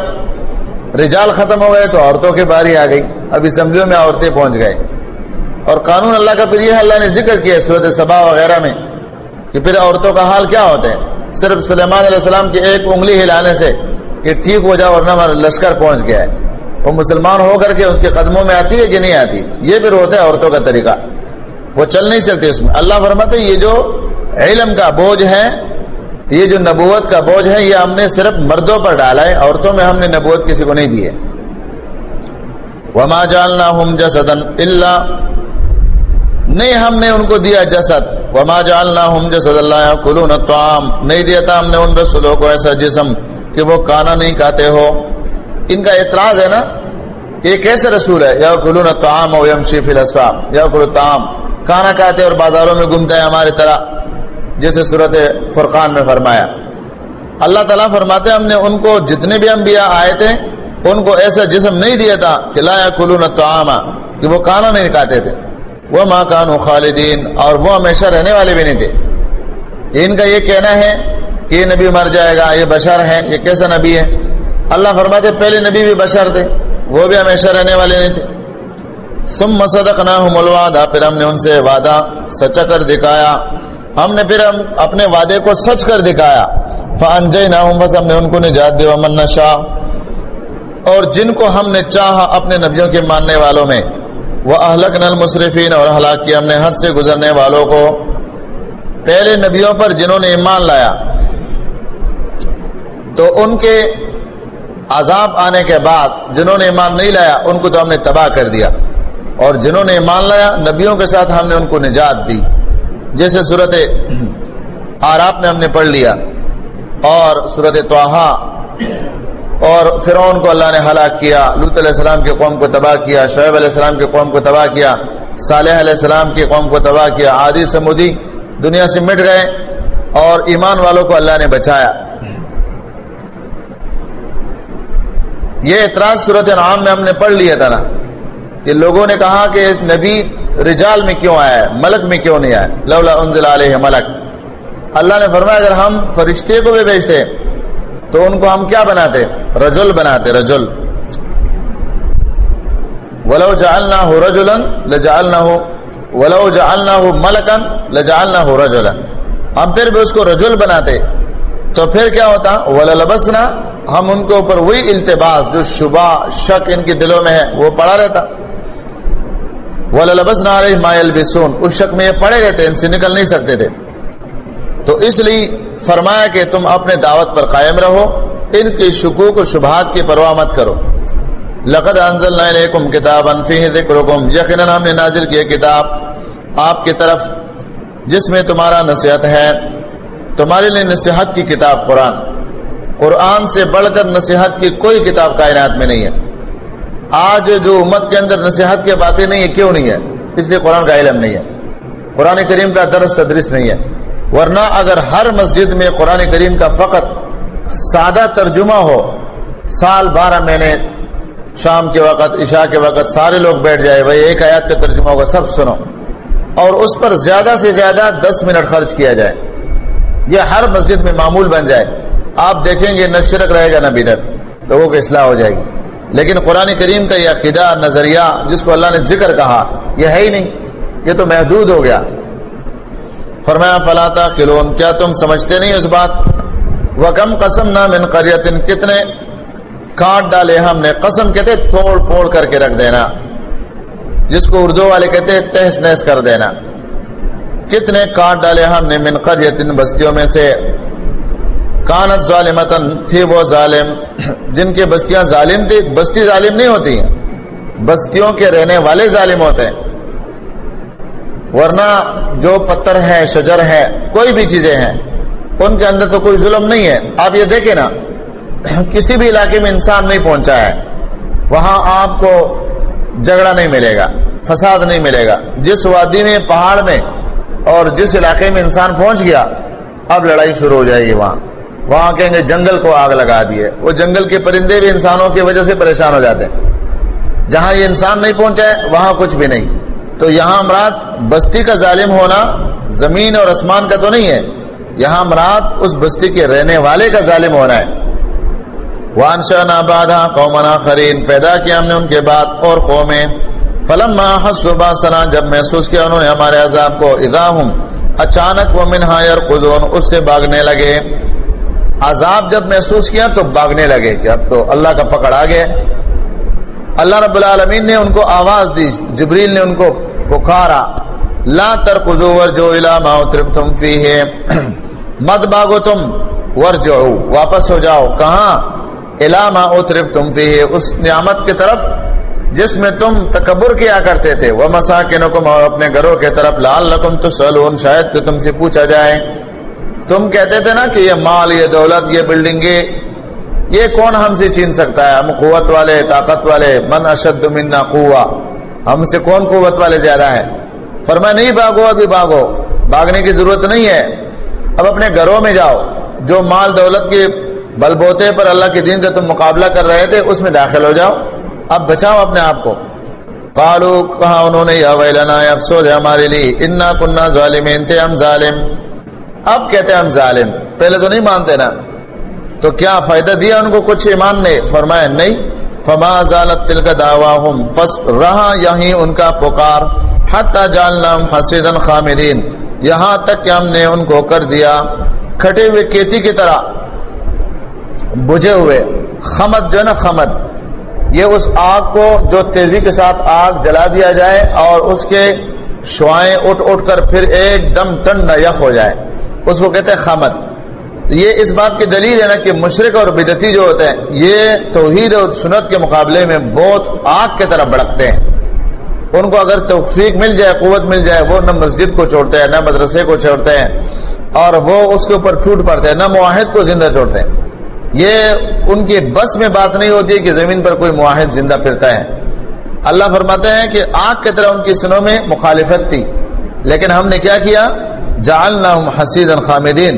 رجال ختم ہو گئے تو عورتوں کی باری آ گئی۔ اب اسمبلیوں میں عورتیں پہنچ گئے۔ اور قانون اللہ کا پھر یہ اللہ نے ذکر کیا صورت صبا وغیرہ میں کہ پھر عورتوں کا حال کیا ہوتا ہے۔ صرف سلیمان علیہ السلام کی ایک انگلی ہلانے سے کہ ٹھیک ہو جاؤ اور نہ لشکر پہنچ گیا ہے۔ وہ مسلمان ہو کر کے اس کے قدموں میں آتی ہے کہ نہیں آتی؟ یہ پھر ہوتا ہے عورتوں کا طریقہ۔ وہ چل نہیں سکتے اس میں۔ اللہ فرماتے یہ جو علم کا بوجھ ہے یہ جو نبوت کا بوجھ ہے، یہ ہم نے صرف مردوں پر ڈالا ہے، عورتوں میں ہم نے نبوت کسی کو نہیں دی ہے۔ وما جالنا ہم جسدن اللہ نہیں ہم نے ان کو دیا جسد۔ وما جالنا ہم جسد اللہ کلون الطعام۔ نہیں دیا تھا ہم نے ان رسولوں کو ایسا جسم کہ وہ کانا نہیں کھاتے ہو۔ ان کا اعتراض ہے نا یہ کیسے رسول ہے؟ یا کلون الطعام او یمشی فی الاسواق یا کلو طعام کانا کھاتے اور بازاروں میں گھومتا ہے ہماری طرح۔ جیسے صورت فرقان میں فرمایا۔ اللہ تعالیٰ فرماتے ہم نے ان کو جتنے بھی انبیاء آئے تھے ان کو ایسا جسم نہیں دیا تھا کہ لا یا کلون الطعام، کہ وہ کانا نہیں کھاتے تھے۔ وہ ماں کانو خالدین، اور وہ ہمیشہ رہنے والے بھی نہیں تھے۔ ان کا یہ کہنا ہے کہ یہ نبی مر جائے گا، یہ بشر ہے یہ کیسا نبی ہے؟ اللہ فرماتے پہلے نبی بھی بشر تھے، وہ بھی ہمیشہ رہنے والے نہیں تھے۔ تم مسدق نہ پھر ہم نے ان سے وعدہ سچا کر دکھایا۔ ہم نے پھر ہم اپنے وعدے کو سچ کر دکھایا۔ فانجے نہ ہوں بس ہم نے ان کو نجات دے امن شاہ اور جن کو ہم نے چاہا اپنے نبیوں کے ماننے والوں میں۔ وہ اہلک نل مصرفین اور ہلاک کیا ہم نے حد سے گزرنے والوں کو۔ پہلے نبیوں پر جنہوں نے ایمان لایا۔ تو ان کے عذاب آنے کے بعد جنہوں نے ایمان نہیں لایا، ان کو تو ہم نے تباہ کر دیا۔ اور جنہوں نے ایمان لایا، نبیوں کے ساتھ ہم نے ان کو نجات دی۔ جیسے صورت آراب میں ہم نے پڑھ لیا اور صورت توحا اور فرعون کو اللہ نے ہلاک کیا لط علیہ السلام کے قوم کو تباہ کیا، شعیب علیہ السلام کے قوم کو تباہ کیا، صالح علیہ السلام کی قوم کو تباہ کیا، عادی، سمودی دنیا سے مٹ گئے اور ایمان والوں کو اللہ نے بچایا۔ یہ اعتراض صورت نام میں ہم نے پڑھ لیا تھا نا۔ یہ لوگوں نے کہا کہ نبی رجال میں کیوں آیا ہے؟ ملک میں کیوں نہیں آیا؟ لولا انزل علیہ ملک۔ اللہ نے فرمایا، اگر ہم فرشتے کو بھی بیچتے تو ان کو ہم کیا بناتے؟ رجل بناتے، رجل۔ ولو جعلنا ہو رجولن لجعلنا ہو ولو جعلنا ہو ملکن لجعلنا ہو رجولن ہم پھر بھی اس کو رجل بناتے۔ تو پھر کیا ہوتا؟ وللبسنا، ہم ان کے اوپر وہی التباس جو شبہ، شک ان کے دلوں میں ہے، وہ پڑا رہتا۔ وللبسنا علیہ ما یلبسون اس شک میں یہ پڑے رہتے ان سے نکل نہیں سکتے تھے۔ تو اس لیے فرمایا کہ تم اپنے دعوت پر قائم رہو، ان کے شکوک و شبہات کی پرواہ مت کرو۔ لقد انزلنا الیکم کتابا فیہ ذکرکم یقینا ہم نے نازل کیا کتاب آپ کی طرف، جس میں تمہارا نصیحت ہے۔ تمہارے لیے نصیحت کی کتاب قرآن۔ قرآن سے بڑھ کر نصیحت کی کوئی کتاب کائنات میں نہیں ہے۔ آج جو امت کے اندر نصیحت کی باتیں نہیں ہے کیوں نہیں ہے اس لیے قرآن کا علم نہیں ہے۔ قرآن کریم کا درس تدریس نہیں ہے۔ ورنہ اگر ہر مسجد میں قرآن کریم کا فقط سادہ ترجمہ ہو، سال بارہ مہینے شام کے وقت، عشاء کے وقت سارے لوگ بیٹھ جائے، بھائی ایک آیات کا ترجمہ ہوگا، سب سنو۔ اور اس پر زیادہ سے زیادہ دس منٹ خرچ کیا جائے۔ یہ ہر مسجد میں معمول بن جائے۔ آپ دیکھیں گے نہ شرک رہے گا نہ بدت لوگوں کی اصلاح ہو جائے گی۔ لیکن قرآن کریم کا یہ عقیدہ، نظریہ جس کو اللہ نے ذکر کہا، یہ ہے ہی نہیں، یہ تو محدود ہو گیا۔ فرمایا فلاطا کلون کیا تم سمجھتے نہیں اس بات؟ وہ کم قسم نہ من قریتن کتنے کاٹ ڈالے ہم نے، قسم کہتے توڑ پھوڑ کر کے رکھ دینا۔ جس کو اردو والے کہتے تہس نہس کر دینا۔ کتنے کاٹ ڈالے ہم نے من قریتن بستیوں میں سے۔ کانت ظالمتن تھی وہ ظالم۔ جن کی بستیاں ظالم تھی بستی ظالم نہیں ہوتی بستیوں کے رہنے والے ظالم ہوتے ہیں۔ ورنہ جو پتھر ہے شجر ہے کوئی بھی چیزیں ہیں، ان کے اندر تو کوئی ظلم نہیں ہے۔ آپ یہ دیکھیں نا، کسی بھی علاقے میں انسان نہیں پہنچا ہے۔ وہاں آپ کو جھگڑا نہیں ملے گا، فساد نہیں ملے گا۔ جس وادی میں، پہاڑ میں اور جس علاقے میں انسان پہنچ گیا، اب لڑائی شروع ہو جائے گی وہاں۔ وہاں کہیں گے جنگل کو آگ لگا دیے وہ جنگل کے پرندے بھی انسانوں کی وجہ سے پریشان ہو جاتے ہیں۔ جہاں یہ انسان نہیں پہنچا ہے، وہاں کچھ بھی نہیں۔ تو یہاں مراد بستی کا ظالم ہونا زمین اور آسمان کا تو نہیں ہے، یہاں مراد اس بستی کے رہنے والے کا ظالم ہونا ہے۔ وانشا نابادہ قومنا خرین پیدا کیا ہم نے ان کے بعد اور قومیں۔ فلم صبح سنا جب محسوس کیا انہوں نے ہمارے عذاب کو ادا ہوں اچانک وہ منہائر قدون اس سے بھاگنے لگے۔ عذاب جب محسوس کیا تو بھاگنے لگے کہ اب تو اللہ کا پکڑ آ گیا اللہ رب العالمین نے ان کو آواز دی، جبریل نے ان کو پکارا۔ لا تر قزور جو علامہ تم فی ہے مت باغو تم ور واپس ہو جاؤ۔ کہاں؟ علامہ اترف تم فی ہے اس نعمت کی طرف جس میں تم تکبر کیا کرتے تھے۔ وہ مساکنکم اور اپنے گھروں کے طرف لال لکم تو سلون شاید کہ تم سے پوچھا جائے تم کہتے تھے نا کہ یہ مال، یہ دولت، یہ بلڈنگیں، یہ کون ہم سے چھین سکتا ہے؟ ہم قوت والے، طاقت والے، من اشد منا قوا ہم سے کون قوت والے زیادہ ہے فرما نہیں بھاگو ابھی بھاگو بھاگنے کی ضرورت نہیں ہے۔ اب اپنے گھروں میں جاؤ۔ جو مال دولت کے بل بوتے پر اللہ کے دین کا تم مقابلہ کر رہے تھے، اس میں داخل ہو جاؤ۔ اب بچاؤ اپنے آپ کو۔ قالو، کہا انہوں نے، یا ویلنا افسوس ہے ہمارے لیے، انا کننا ظالمین، تھے ہم ظالم۔ اب کہتے ہیں ہم ظالم، پہلے تو نہیں مانتے نا۔ تو کیا فائدہ دیا ان کو کچھ ایمان نے فرمایا نہیں۔ فما ضالت تل کا دعوا پس رہا یہیں ان کا پکار۔ حتی جالنا حسیدن خامدین یہاں تک کہ ہم نے ان کو کر دیا۔ کھٹے ہوئے کیتی کی طرح۔ بجھے ہوئے۔ خمد جو ہے نا خمد۔ یہ اس آگ کو جو تیزی کے ساتھ آگ جلا دیا جائے اور اس کے شوائیں اٹھ اٹھ کر پھر ایک دم ٹنڈا یخ ہو جائے۔ اس کو کہتے ہیں خامد۔ یہ اس بات کی دلیل ہے نا کہ مشرق اور بدتی جو ہوتے ہیں، یہ توحید اور سنت کے مقابلے میں بہت آگ کی طرح بڑکتے ہیں۔ ان کو اگر توفیق مل جائے، قوت مل جائے، وہ نہ مسجد کو چھوڑتے ہیں، نہ مدرسے کو چھوڑتے ہیں، اور وہ اس کے اوپر ٹوٹ پڑتے ہیں، نہ معاہد کو زندہ چھوڑتے ہیں۔ یہ ان کی بس میں بات نہیں ہوتی کہ زمین پر کوئی معاہد زندہ پھرتا ہے۔ اللہ فرماتے ہیں کہ آگ کی طرح ان کی سنوں میں مخالفت تھی، لیکن ہم نے کیا کیا؟ جالنا حسید خامدین۔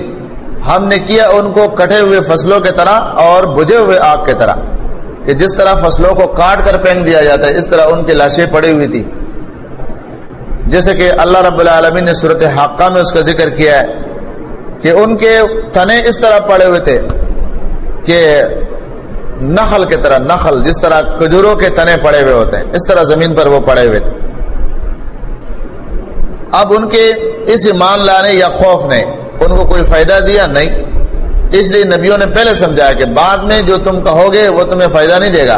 ہم نے کیا ان کو کٹے ہوئے فصلوں کے طرح اور بجھے ہوئے آگ کے طرح، کہ جس طرح فصلوں کو کاٹ کر پھینک دیا جاتا ہے، اس طرح ان کی لاشیں پڑی ہوئی تھی جیسے کہ اللہ رب العالمین نے صورت حقہ میں اس کا ذکر کیا ہے، کہ ان کے تنے اس طرح پڑے ہوئے تھے، کہ نخل کی طرح، نخل جس طرح کجوروں کے تنے پڑے ہوئے ہوتے ہیں، اس طرح زمین پر وہ پڑے ہوئے تھے۔ اب ان کے اس ایمان لانے یا خوف نے ان کو کوئی فائدہ دیا؟ نہیں۔ اس لیے نبیوں نے پہلے سمجھایا کہ بعد میں جو تم کہو گے وہ تمہیں فائدہ نہیں دے گا۔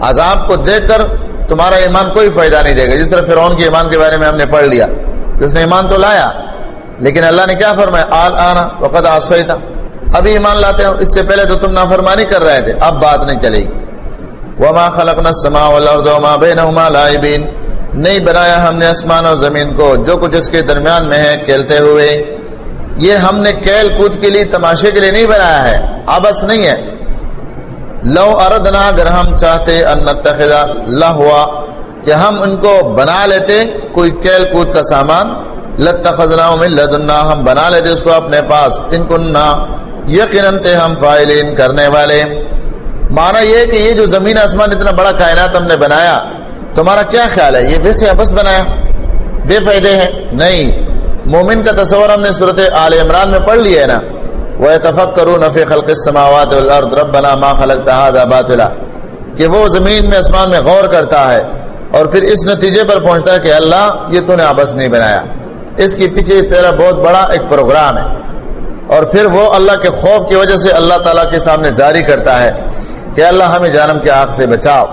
عذاب کو دیکھ کر تمہارا ایمان کوئی فائدہ نہیں دے گا۔ جس طرح فرعون کے ایمان کے بارے میں ہم نے پڑھ لیا۔ کہ اس نے ایمان تو لایا، لیکن اللہ نے کیا فرمایا؟ آل آنا وقت آسوئی تھا ابھی ایمان لاتے ہو اس سے پہلے تو تم نافرمانی کر رہے تھے، اب بات نہیں چلے گی۔ وما خلقنا السماء والارض وما بينهما لاعبين نہیں بنایا ہم نے آسمان اور زمین کو، جو کچھ اس کے درمیان میں ہے، کھیلتے ہوئے۔ یہ ہم نے کیل کود کے لیے تماشے کے لیے نہیں بنایا ہے آبس نہیں ہے۔ لو اردنا، اگر ہم چاہتے ان ہوا کہ ہم ان کو بنا لیتے کوئی کیل کود کا سامان۔ لتخذنا من لدنا ہم بنا لیتے اس کو اپنے پاس۔ ان کننا، یقیناً ہم فائلین کرنے والے۔ مانا یہ کہ یہ جو زمین آسمان اتنا بڑا کائنات ہم نے بنایا تمہارا کیا خیال ہے؟ یہ ویسے ابس بنایا۔ بے فائدے ہیں۔ نہیں۔ مومن کا تصور ہم نے صورت عال عمران میں پڑھ لیا ہے نا۔ وہ اتفق کروں نفی خلق السماوات والارض ربنا ما خلقت هذا باطلا۔ کہ وہ زمین میں آسمان میں غور کرتا ہے اور پھر اس نتیجے پر پہنچتا ہے کہ اللہ، یہ تو نے آبس نہیں بنایا۔ اس کے پیچھے تیرا بہت بڑا ایک پروگرام ہے۔ اور پھر وہ اللہ کے خوف کی وجہ سے اللہ تعالیٰ کے سامنے جاری کرتا ہے کہ اللہ ہمیں جانم کے آنکھ سے بچاؤ۔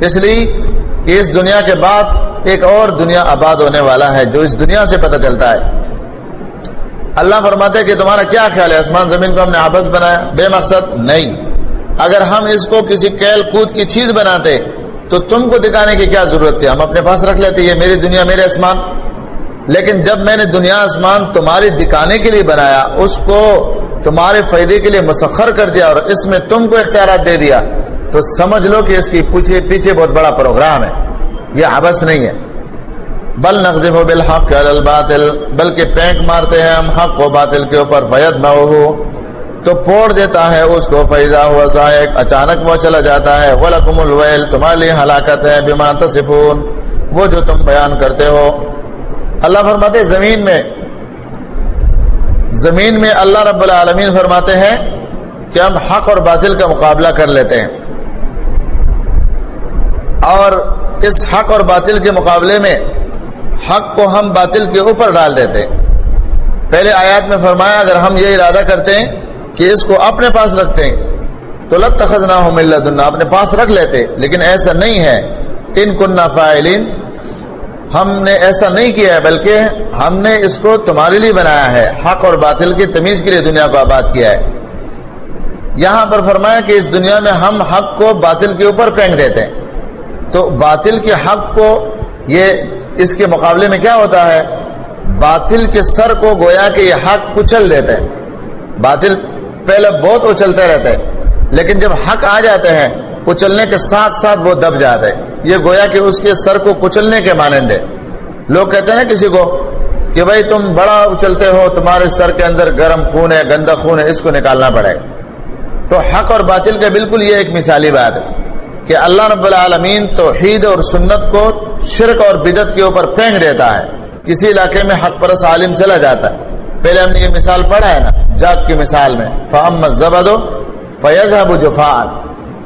اس لیے کہ اس دنیا کے بعد ایک اور دنیا آباد ہونے والا ہے جو اس دنیا سے پتہ چلتا ہے۔ اللہ فرماتے کہ تمہارا کیا خیال ہے؟ آسمان زمین کو ہم نے آپس بنایا۔ بے مقصد نہیں۔ اگر ہم اس کو کسی کیل کود کی چیز بناتے تو تم کو دکھانے کی کیا ضرورت تھی؟ ہم اپنے پاس رکھ لیتے، یہ میری دنیا، میرے آسمان۔ لیکن جب میں نے دنیا، آسمان تمہاری دکھانے کے لیے بنایا، اس کو تمہارے فائدے کے لیے مسخر کر دیا اور اس میں تم کو اختیارات دے دیا تو سمجھ لو کہ اس کی پیچھے پیچھے بہت بڑا پروگرام ہے۔ یہ آبس نہیں ہے۔ بل نقزب بالحق الباطل، بلکہ پینک مارتے ہیں ہم حق و باطل کے اوپر فید نہ ہو تو پھوڑ دیتا ہے اس کو فیضا ہوا ذائق اچانک وہ چلا جاتا ہے۔ ولکم الویل تمہارے لیے ہلاکت ہے، بما تصفون۔ وہ جو تم بیان کرتے ہو۔ اللہ فرماتے زمین میں زمین میں اللہ رب العالمین فرماتے ہیں کہ ہم حق اور باطل کا مقابلہ کر لیتے ہیں۔ اور اس حق اور باطل کے مقابلے میں حق کو ہم باطل کے اوپر ڈال دیتے پہلے آیات میں فرمایا، اگر ہم یہ ارادہ کرتے ہیں کہ اس کو اپنے پاس رکھتے ہیں، تو لت تخذ نہ ہو ملت اپنے پاس رکھ لیتے، لیکن ایسا نہیں ہے۔ ان کنہ فائلین ہم نے ایسا نہیں کیا ہے بلکہ ہم نے اس کو تمہارے لیے بنایا ہے۔ حق اور باطل کی تمیز کے لیے دنیا کو آباد کیا ہے۔ یہاں پر فرمایا کہ اس دنیا میں ہم حق کو باطل کے اوپر پھینک دیتے ہیں۔ تو باطل کے حق کو یہ اس کے مقابلے میں کیا ہوتا ہے؟ باطل کے سر کو گویا کہ یہ حق کچل دیتے ہیں۔ باطل پہلے بہت اچلتے رہتے ہیں، لیکن جب حق آ جاتے ہیں کچلنے کے ساتھ ساتھ وہ دب جاتے ہیں۔ یہ گویا کہ اس کے سر کو کچلنے کے مانند ہے۔ لوگ کہتے ہیں نا کسی کو کہ بھائی تم بڑا اچلتے ہو، تمہارے سر کے اندر گرم خون ہے گندا خون ہے، اس کو نکالنا پڑے گا۔ تو حق اور باطل کا بالکل یہ ایک مثالی بات ہے۔ کہ اللہ رب العالمین توحید اور سنت کو شرک اور بدت کے اوپر پھینک دیتا ہے۔ کسی علاقے میں حق پرس عالم چلا جاتا ہے۔ پہلے ہم نے یہ مثال پڑھا ہے نا، جاگ کی مثال میں فہم زبد فیض جفان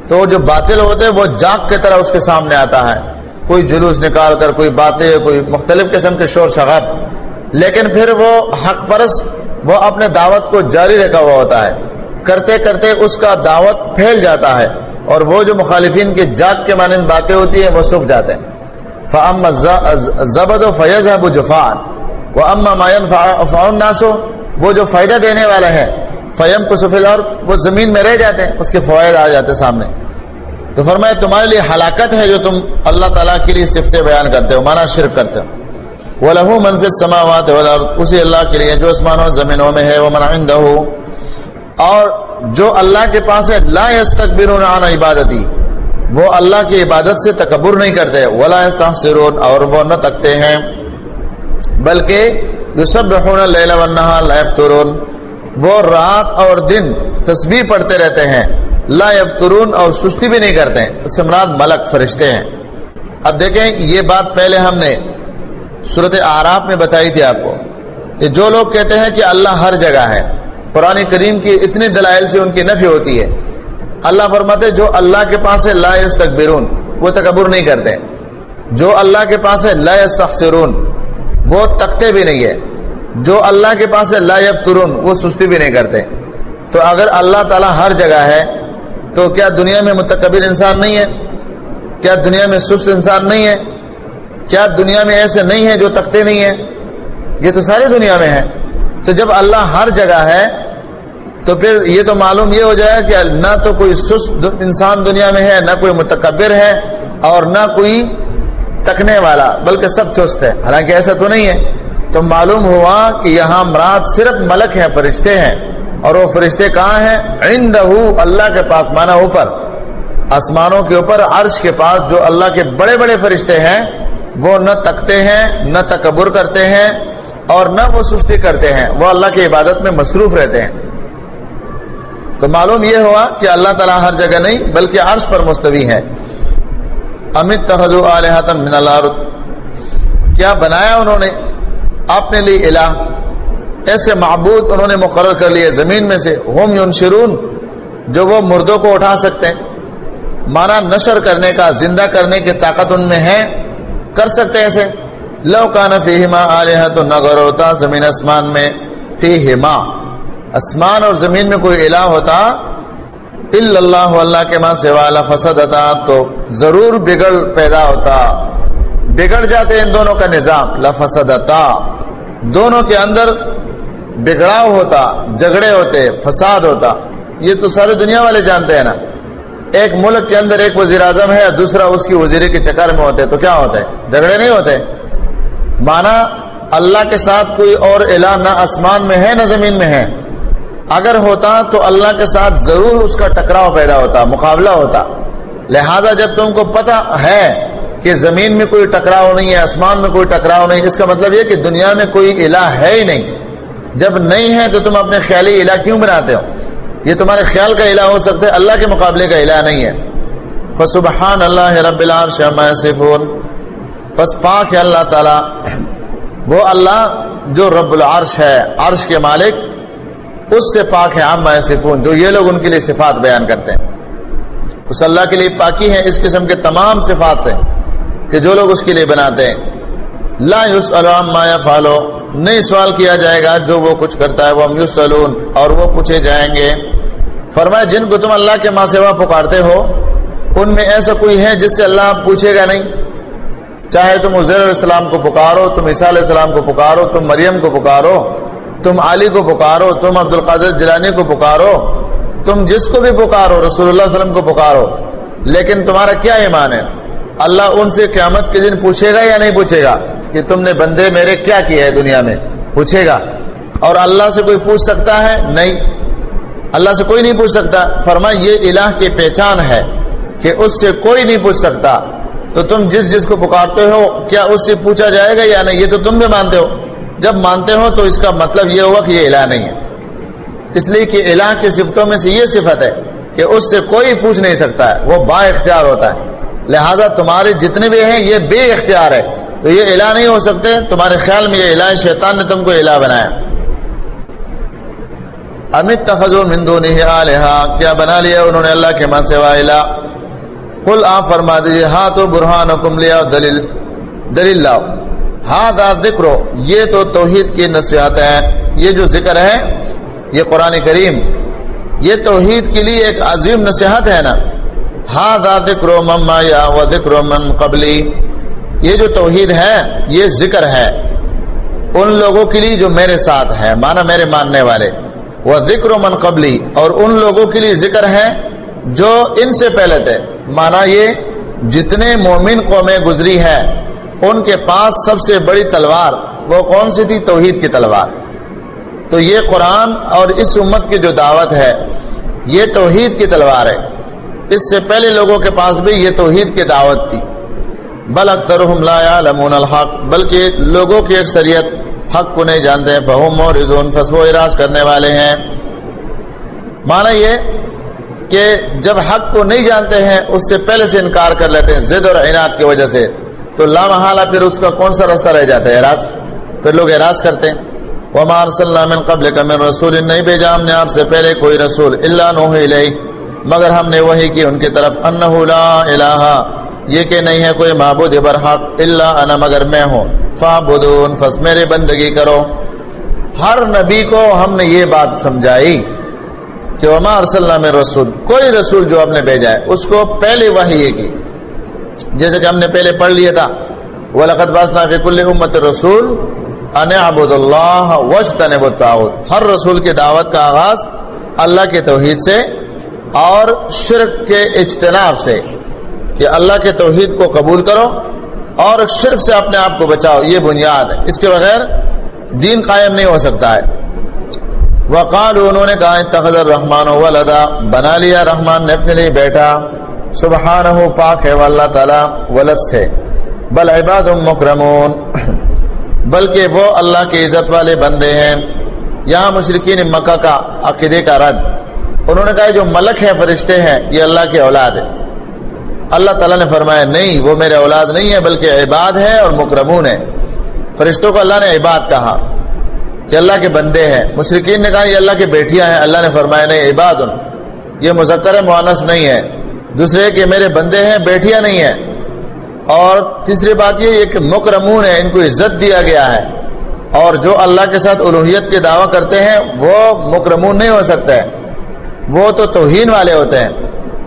تو جو باطل ہوتے ہیں، وہ جاگ کی طرح اس کے سامنے آتا ہے۔ کوئی جلوس نکال کر، کوئی باتیں، کوئی مختلف قسم کے شور شغب لیکن پھر وہ حق پرس وہ اپنے دعوت کو جاری رکھا ہوا ہوتا ہے۔ کرتے کرتے اس کا دعوت پھیل جاتا ہے۔ اور وہ جو مخالفین کے جاگ کے مانند باتیں ہوتی ہیں وہ سکھ جاتے ہیں۔ فعم زبد و فیض ہے وہ جفان وہ اما مائن فاؤن ناسو وہ جو فائدہ دینے والا ہے۔ فیم کو سفل اور وہ زمین میں رہ جاتے ہیں، اس کے فوائد آ جاتے سامنے۔ تو فرمائے تمہارے لیے ہلاکت ہے جو تم اللہ تعالیٰ کے لیے صفت بیان کرتے ہو مانا شرک کرتے ہو۔ وہ لہو منفی سماوات اسی اللہ کے لیے جو آسمانوں زمینوں میں ہے وہ منائندہ ہو اور جو اللہ کے پاس ہے، لا يستكبرون عن عبادتی۔ وہ اللہ کی عبادت سے تکبر نہیں کرتے، ولا يستحسرون اور وہ نہ تکتے ہیں۔ بلکہ یسبحون اللیل والنهار لا یفترون۔ وہ رات اور دن تسبیح پڑھتے رہتے ہیں، لا یفترون، اور سستی بھی نہیں کرتے۔ ہیں اس سے مراد ملک، فرشتے ہیں۔ اب دیکھیں، یہ بات پہلے ہم نے صورت آراف میں بتائی تھی آپ کو۔ کہ جو لوگ کہتے ہیں کہ اللہ ہر جگہ ہے قرآن کریم کی اتنے دلائل سے ان کی نفی ہوتی ہے۔ اللہ فرماتے جو اللہ کے پاس ہے، لا یستکبرون، وہ تکبر نہیں کرتے۔ جو اللہ کے پاس ہے، لا یستخسرون، وہ تکتے بھی نہیں ہے۔ جو اللہ کے پاس ہے، لا یبترون وہ سستی بھی نہیں کرتے۔ تو اگر اللہ تعالیٰ ہر جگہ ہے، تو کیا دنیا میں متکبر انسان نہیں ہے؟ کیا دنیا میں سست انسان نہیں ہے؟ کیا دنیا میں ایسے نہیں ہے جو تکتے نہیں ہیں؟ یہ تو ساری دنیا میں ہے۔ تو جب اللہ ہر جگہ ہے تو پھر یہ تو معلوم یہ ہو جائے کہ نہ تو کوئی سست انسان دنیا میں ہے، نہ کوئی متکبر ہے اور نہ کوئی تکنے والا، بلکہ سب چست ہے۔ حالانکہ ایسا تو نہیں ہے۔ تو معلوم ہوا کہ یہاں مراد صرف ملک ہے فرشتے ہیں۔ اور وہ فرشتے کہاں ہیں؟ عندہ اللہ کے پاس مانا اوپر۔ آسمانوں کے اوپر، عرش کے پاس، جو اللہ کے بڑے بڑے فرشتے ہیں، وہ نہ تکتے ہیں، نہ تکبر کرتے ہیں اور نہ وہ سستی کرتے ہیں۔ وہ اللہ کی عبادت میں مصروف رہتے ہیں۔ تو معلوم یہ ہوا کہ اللہ تعالیٰ ہر جگہ نہیں، بلکہ عرش پر مستوی ہے۔ امت تحجو من اللہ کیا بنایا انہوں نے؟ اپنے لیے الہ۔ ایسے معبود انہوں نے مقرر کر لیے زمین میں سے۔ ہوم یون جو وہ مردوں کو اٹھا سکتے ہیں۔ مانا نشر کرنے کا، زندہ کرنے کی طاقت ان میں ہے۔ کر سکتے ایسے۔ لو کان فیہما آلیہ تو نگر ہوتا زمین اسمان میں فیہما۔ اسمان اور زمین میں کوئی الہ ہوتا اللہ اللہ کے ماں سے والا فسد ہوتا تو ضرور بگڑ پیدا ہوتا۔ بگڑ جاتے ان دونوں کا نظام لفسد دونوں کے اندر بگڑاؤ ہوتا، جھگڑے ہوتے، فساد ہوتا۔ یہ تو سارے دنیا والے جانتے ہیں نا۔ ایک ملک کے اندر ایک وزیر اعظم ہے، دوسرا اس کی وزیری کے چکر میں ہوتے، تو کیا ہوتا ہے جھگڑے نہیں ہوتے۔ مانا اللہ کے ساتھ کوئی اور الہ نہ آسمان میں ہے، نہ زمین میں ہے۔ اگر ہوتا تو اللہ کے ساتھ ضرور اس کا ٹکراؤ پیدا ہوتا، مقابلہ ہوتا۔ لہذا جب تم کو پتا ہے کہ زمین میں کوئی ٹکراؤ نہیں ہے آسمان میں کوئی ٹکراؤ نہیں، اس کا مطلب یہ کہ دنیا میں کوئی الہ ہے ہی نہیں۔ جب نہیں ہے تو تم اپنے خیالی الہ کیوں بناتے ہو؟ یہ تمہارے خیال کا الہ ہو سکتا ہے، اللہ کے مقابلے کا الہ نہیں ہے۔ فسبحان اللہ رب العرش صفون بس پاک ہے اللہ تعالی۔ وہ اللہ جو رب العرش ہے، عرش کے مالک۔ اس سے پاک ہے عام صفون جو یہ لوگ ان کے لیے صفات بیان کرتے ہیں۔ اس اللہ کے لیے پاکی ہے اس قسم کے تمام صفات سے کہ جو لوگ اس کے لیے بناتے ہیں۔ لا یوس ما فالو نہیں سوال کیا جائے گا، جو وہ کچھ کرتا ہے وہ ہم یوس اور وہ پوچھے جائیں گے۔ فرمایا، جن کو تم اللہ کے ماں سوا پکارتے ہو، ان میں ایسا کوئی ہے جس سے اللہ پوچھے گا نہیں؟ چاہے تم عزیر علیہ السلام کو پکارو، تم عیسیٰ علیہ السلام کو پکارو، تم مریم کو پکارو تم علی کو پکارو، تم عبد القادر جلانی کو پکارو، تم جس کو بھی پکارو، رسول اللہ علیہ وسلم کو پکارو۔ لیکن تمہارا کیا ایمان ہے؟ اللہ ان سے قیامت کے دن پوچھے گا یا نہیں پوچھے گا؟ کہ تم نے بندے میرے کیا کیا ہے دنیا میں؟ پوچھے گا۔ اور اللہ سے کوئی پوچھ سکتا ہے؟ نہیں۔ اللہ سے کوئی نہیں پوچھ سکتا۔ فرما یہ الہ کی پہچان ہے کہ اس سے کوئی نہیں پوچھ سکتا۔ تو تم جس جس کو پکارتے ہو، کیا اس سے پوچھا جائے گا یا نہیں؟ یہ تو تم بھی مانتے ہو۔ جب مانتے ہو تو اس کا مطلب یہ ہوا کہ یہ الہ نہیں ہے۔ اس لیے کہ الہ کی صفتوں میں سے یہ صفت ہے کہ اس سے کوئی پوچھ نہیں سکتا ہے، وہ با اختیار ہوتا ہے۔ لہذا تمہارے جتنے بھی ہیں، یہ بے اختیار ہے۔ تو یہ الہ نہیں ہو سکتے، تمہارے خیال میں یہ الہ شیطان نے تم کو الہ بنایا۔ امت تخذو مندو نہیں کیا بنا لیا انہوں نے اللہ کے ماں سے الہ؟ کل آپ فرما دیجیے ہاں تو برہان حکم لیا، دلیل دلیل لاؤ۔ ہاں ذکر، یہ تو توحید کی نصیحت ہے، یہ جو ذکر ہے، یہ قرآن کریم، یہ توحید کے لیے ایک عظیم نصیحت ہے نا۔ ہاں ذکر مما یا و ذکر من قبلی۔ یہ جو توحید ہے، یہ ذکر ہے۔ ان لوگوں کے لیے جو میرے ساتھ ہے مانا میرے ماننے والے۔ وہ ذکر من قبلی۔ اور ان لوگوں کے لیے ذکر ہے جو ان سے پہلے تھے۔ مانا یہ جتنے مومن قومیں گزری ہے ان کے پاس سب سے بڑی تلوار، وہ کون سی تھی؟ توحید کی تلوار۔ تو یہ قرآن اور اس امت کی جو دعوت ہے، یہ توحید کی تلوار ہے۔ اس سے پہلے لوگوں کے پاس بھی یہ توحید کی دعوت تھی۔ بل اکثر الحق، بلکہ لوگوں کی اکثریت حق کو نہیں جانتے ہیں۔ اور فسو اراض کرنے والے ہیں۔ مانا یہ کہ جب حق کو نہیں جانتے ہیں، اس سے پہلے سے انکار کر لیتے ہیں، زد اور عناد کی وجہ سے۔ تو لامحالہ پھر اس کا کون سا رستہ رہ جاتا ہے؟ اعراض۔ پھر لوگ اعراض کرتے ہیں۔ صلی من قبل کا من رسول۔ نہیں بھیجا ہم نے آپ سے پہلے کوئی رسول۔ اللہ نوح الیہ مگر ہم نے وہی کی ان کی طرف۔ انہ لا الہ یہ کہ نہیں ہے کوئی معبود برحق۔ اللہ انا مگر میں ہوں۔ فعبدون فس میرے بندگی کرو۔ ہر نبی کو ہم نے یہ بات سمجھائی کہ وما صلی اللہ میں رسول۔ کوئی رسول جو ہم نے بھیجا ہے، اس کو پہلے وہی یہ کی۔ جیسے کہ ہم نے پہلے پڑھ لیا تھا، وَلَقَدْ بَاسْنَا فِي كُلِّ أُمَّةٍ رَسُولٍ ان عبد اللہ وجتنب الطاغوت۔ ہر رسول کی دعوت کا آغاز اللہ کے توحید سے اور شرک کے اجتناب سے، کہ اللہ کے توحید کو قبول کرو اور شرک سے اپنے آپ کو بچاؤ، یہ بنیاد ہے۔ اس کے بغیر دین قائم نہیں ہو سکتا ہے۔ وقال انہوں نے کہا تخذ الرحمان ولدا، بنا لیا رحمان نے، اپنے لیے بیٹھا۔ سبحانہ پاک ہے اللہ تعالی ولد سے۔ بل عباد مکرمون۔ بلکہ وہ اللہ کے عزت والے بندے ہیں۔ یہاں مشرقین مکہ کا عقیدے کا رد۔ انہوں نے کہا جو ملک ہے، فرشتے ہیں، یہ اللہ کے اولاد ہے۔ اللہ تعالیٰ نے فرمایا، نہیں، وہ میرے اولاد نہیں ہے بلکہ عباد ہے اور مکرمون ہے فرشتوں کو اللہ نے عباد کہا کہ اللہ کے بندے ہیں۔ مشرقین نے کہا، یہ اللہ کی بیٹیاں ہیں۔ اللہ نے فرمایا، نہیں عباد یہ مذکر معنس نہیں ہے۔ دوسرے کہ میرے بندے ہیں، بیٹیاں نہیں ہیں۔ اور تیسری بات یہ کہ مکرمون ہے ان کو عزت دیا گیا ہے۔ اور جو اللہ کے ساتھ الوحیت کے دعویٰ کرتے ہیں، وہ مکرمون نہیں ہو سکتا ہے وہ تو توہین والے ہوتے ہیں۔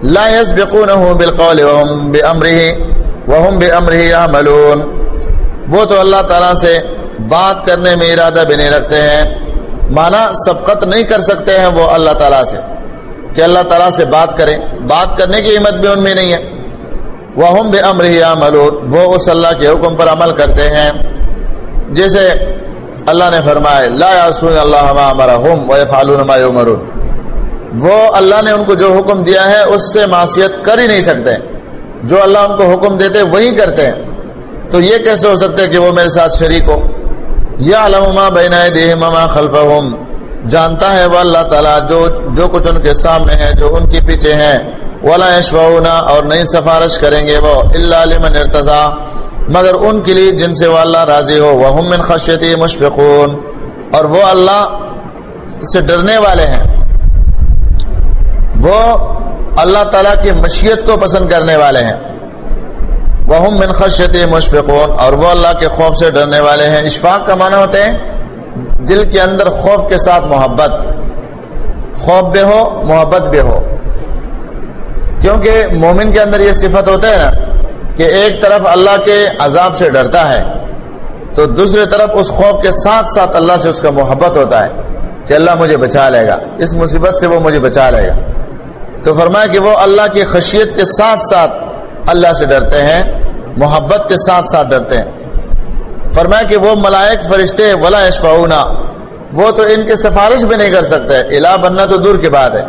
لا يسبقونه بالقول وهم بامره وهم بامره يعملون وہ تو اللہ تعالیٰ سے بات کرنے میں ارادہ بھی نہیں رکھتے ہیں۔ مانا سبقت نہیں کر سکتے ہیں وہ اللہ تعالیٰ سے۔ کہ اللہ تعالیٰ سے بات کریں۔ بات کرنے کی ہمت بھی ان میں نہیں ہے۔ وہ ہم بے امر ہی وہ اس اللہ کے حکم پر عمل کرتے ہیں۔ جیسے اللہ نے فرمائے لا یاسون اللہ فالون مرون وہ اللہ نے ان کو جو حکم دیا ہے، اس سے معصیت کر ہی نہیں سکتے۔ جو اللہ ان کو حکم دیتے، وہی کرتے ہیں۔ تو یہ کیسے ہو سکتے کہ وہ میرے ساتھ شریک ہو؟ یا علما بین دیہ مما خلف جانتا ہے وہ اللہ تعالیٰ جو جو کچھ ان کے سامنے ہے، جو ان کے پیچھے ہیں۔ ولا یشفعونا اور نہیں سفارش کریں گے وہ۔ اللہ لمن ارتضا مگر ان کے لیے جن سے وہ اللہ راضی ہو۔ وہ من خشیتی مشفقون۔ اور وہ اللہ سے ڈرنے والے ہیں۔ وہ اللہ تعالیٰ کی مشیت کو پسند کرنے والے ہیں۔ وہ من خشیتی مشفقون۔ اور وہ اللہ کے خوف سے ڈرنے والے ہیں۔ اشفاق کا معنی ہوتے ہیں دل کے اندر خوف کے ساتھ محبت۔ خوف بھی ہو، محبت بھی ہو۔ کیونکہ مومن کے اندر یہ صفت ہوتا ہے نا کہ ایک طرف اللہ کے عذاب سے ڈرتا ہے، تو دوسری طرف اس خوف کے ساتھ ساتھ اللہ سے اس کا محبت ہوتا ہے کہ اللہ مجھے بچا لے گا۔ اس مصیبت سے وہ مجھے بچا لے گا۔ تو فرمایا کہ وہ اللہ کی خشیت کے ساتھ ساتھ اللہ سے ڈرتے ہیں، محبت کے ساتھ ساتھ ڈرتے ہیں۔ فرمایا کہ وہ ملائک فرشتے ولا اشفاؤنا وہ تو ان کی سفارش بھی نہیں کر سکتے۔ الہ بننا تو دور کی بات ہے۔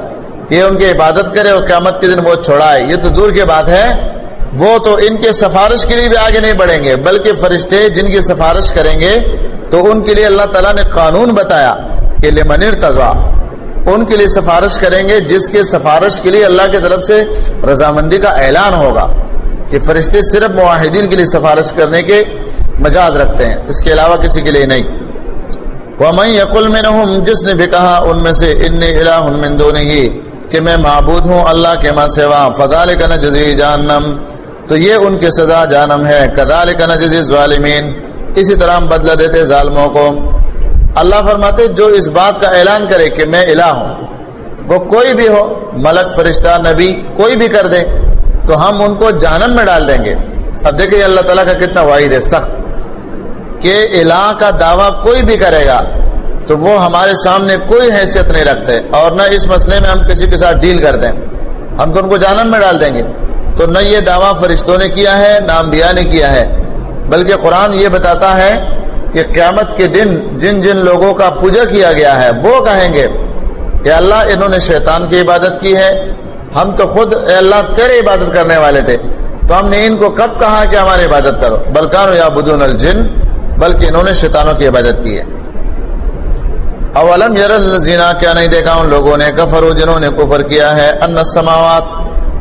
یہ ان کی عبادت کرے اور قیامت کے دن وہ چھوڑائے۔ یہ تو دور کی بات ہے۔ وہ تو ان کے سفارش کے لیے بھی آگے نہیں بڑھیں گے، بلکہ فرشتے جن کی سفارش کریں گے، تو ان کے لیے اللہ تعالیٰ نے قانون بتایا کہ لمن ارتضا ان کے لیے سفارش کریں گے، جس کے سفارش کے لیے اللہ کی طرف سے رضامندی کا اعلان ہوگا کہ فرشتے صرف معاہدین کے لیے سفارش کرنے کے مجاز رکھتے ہیں، اس کے علاوہ کسی کے لیے نہیں۔ وہ میں یقل میں جس نے بھی کہا، ان میں سے ان الہ من دونہی کہ میں معبود ہوں اللہ کے ماں سوا فضال کا نجزی جانم تو یہ ان کی سزا جانم ہے۔ کدال کا نجزی ظالمین اسی طرح ہم بدلہ دیتے ظالموں کو۔ اللہ فرماتے جو اس بات کا اعلان کرے کہ میں الہ ہوں، وہ کوئی بھی ہو، ملک، فرشتہ، نبی، کوئی بھی کر دے، تو ہم ان کو جانم میں ڈال دیں گے۔ اب دیکھیں اللہ تعالیٰ کا کتنا واحد ہے، سخت۔ کہ الہ کا دعویٰ کوئی بھی کرے گا، تو وہ ہمارے سامنے کوئی حیثیت نہیں رکھتے اور نہ اس مسئلے میں ہم کسی کے ساتھ ڈیل کر دیں۔ ہم تو ان کو جانم میں ڈال دیں گے۔ تو نہ یہ دعویٰ فرشتوں نے کیا ہے، نہ انبیاء نے کیا ہے۔ بلکہ قرآن یہ بتاتا ہے کہ قیامت کے دن جن جن لوگوں کا پوجا کیا گیا ہے، وہ کہیں گے کہ اللہ، انہوں نے شیطان کی عبادت کی ہے۔ ہم تو خود، اے اللہ، تیرے عبادت کرنے والے تھے۔ تو ہم نے ان کو کب کہا کہ ہماری عبادت کرو؟ بلکان یا بدون الجن بلکہ انہوں نے شیطانوں کی عبادت کی ہے۔ اولم یر الزینا کیا نہیں دیکھا ان لوگوں نے؟ کفر جنہوں نے کفر کیا ہے۔ ان السماوات،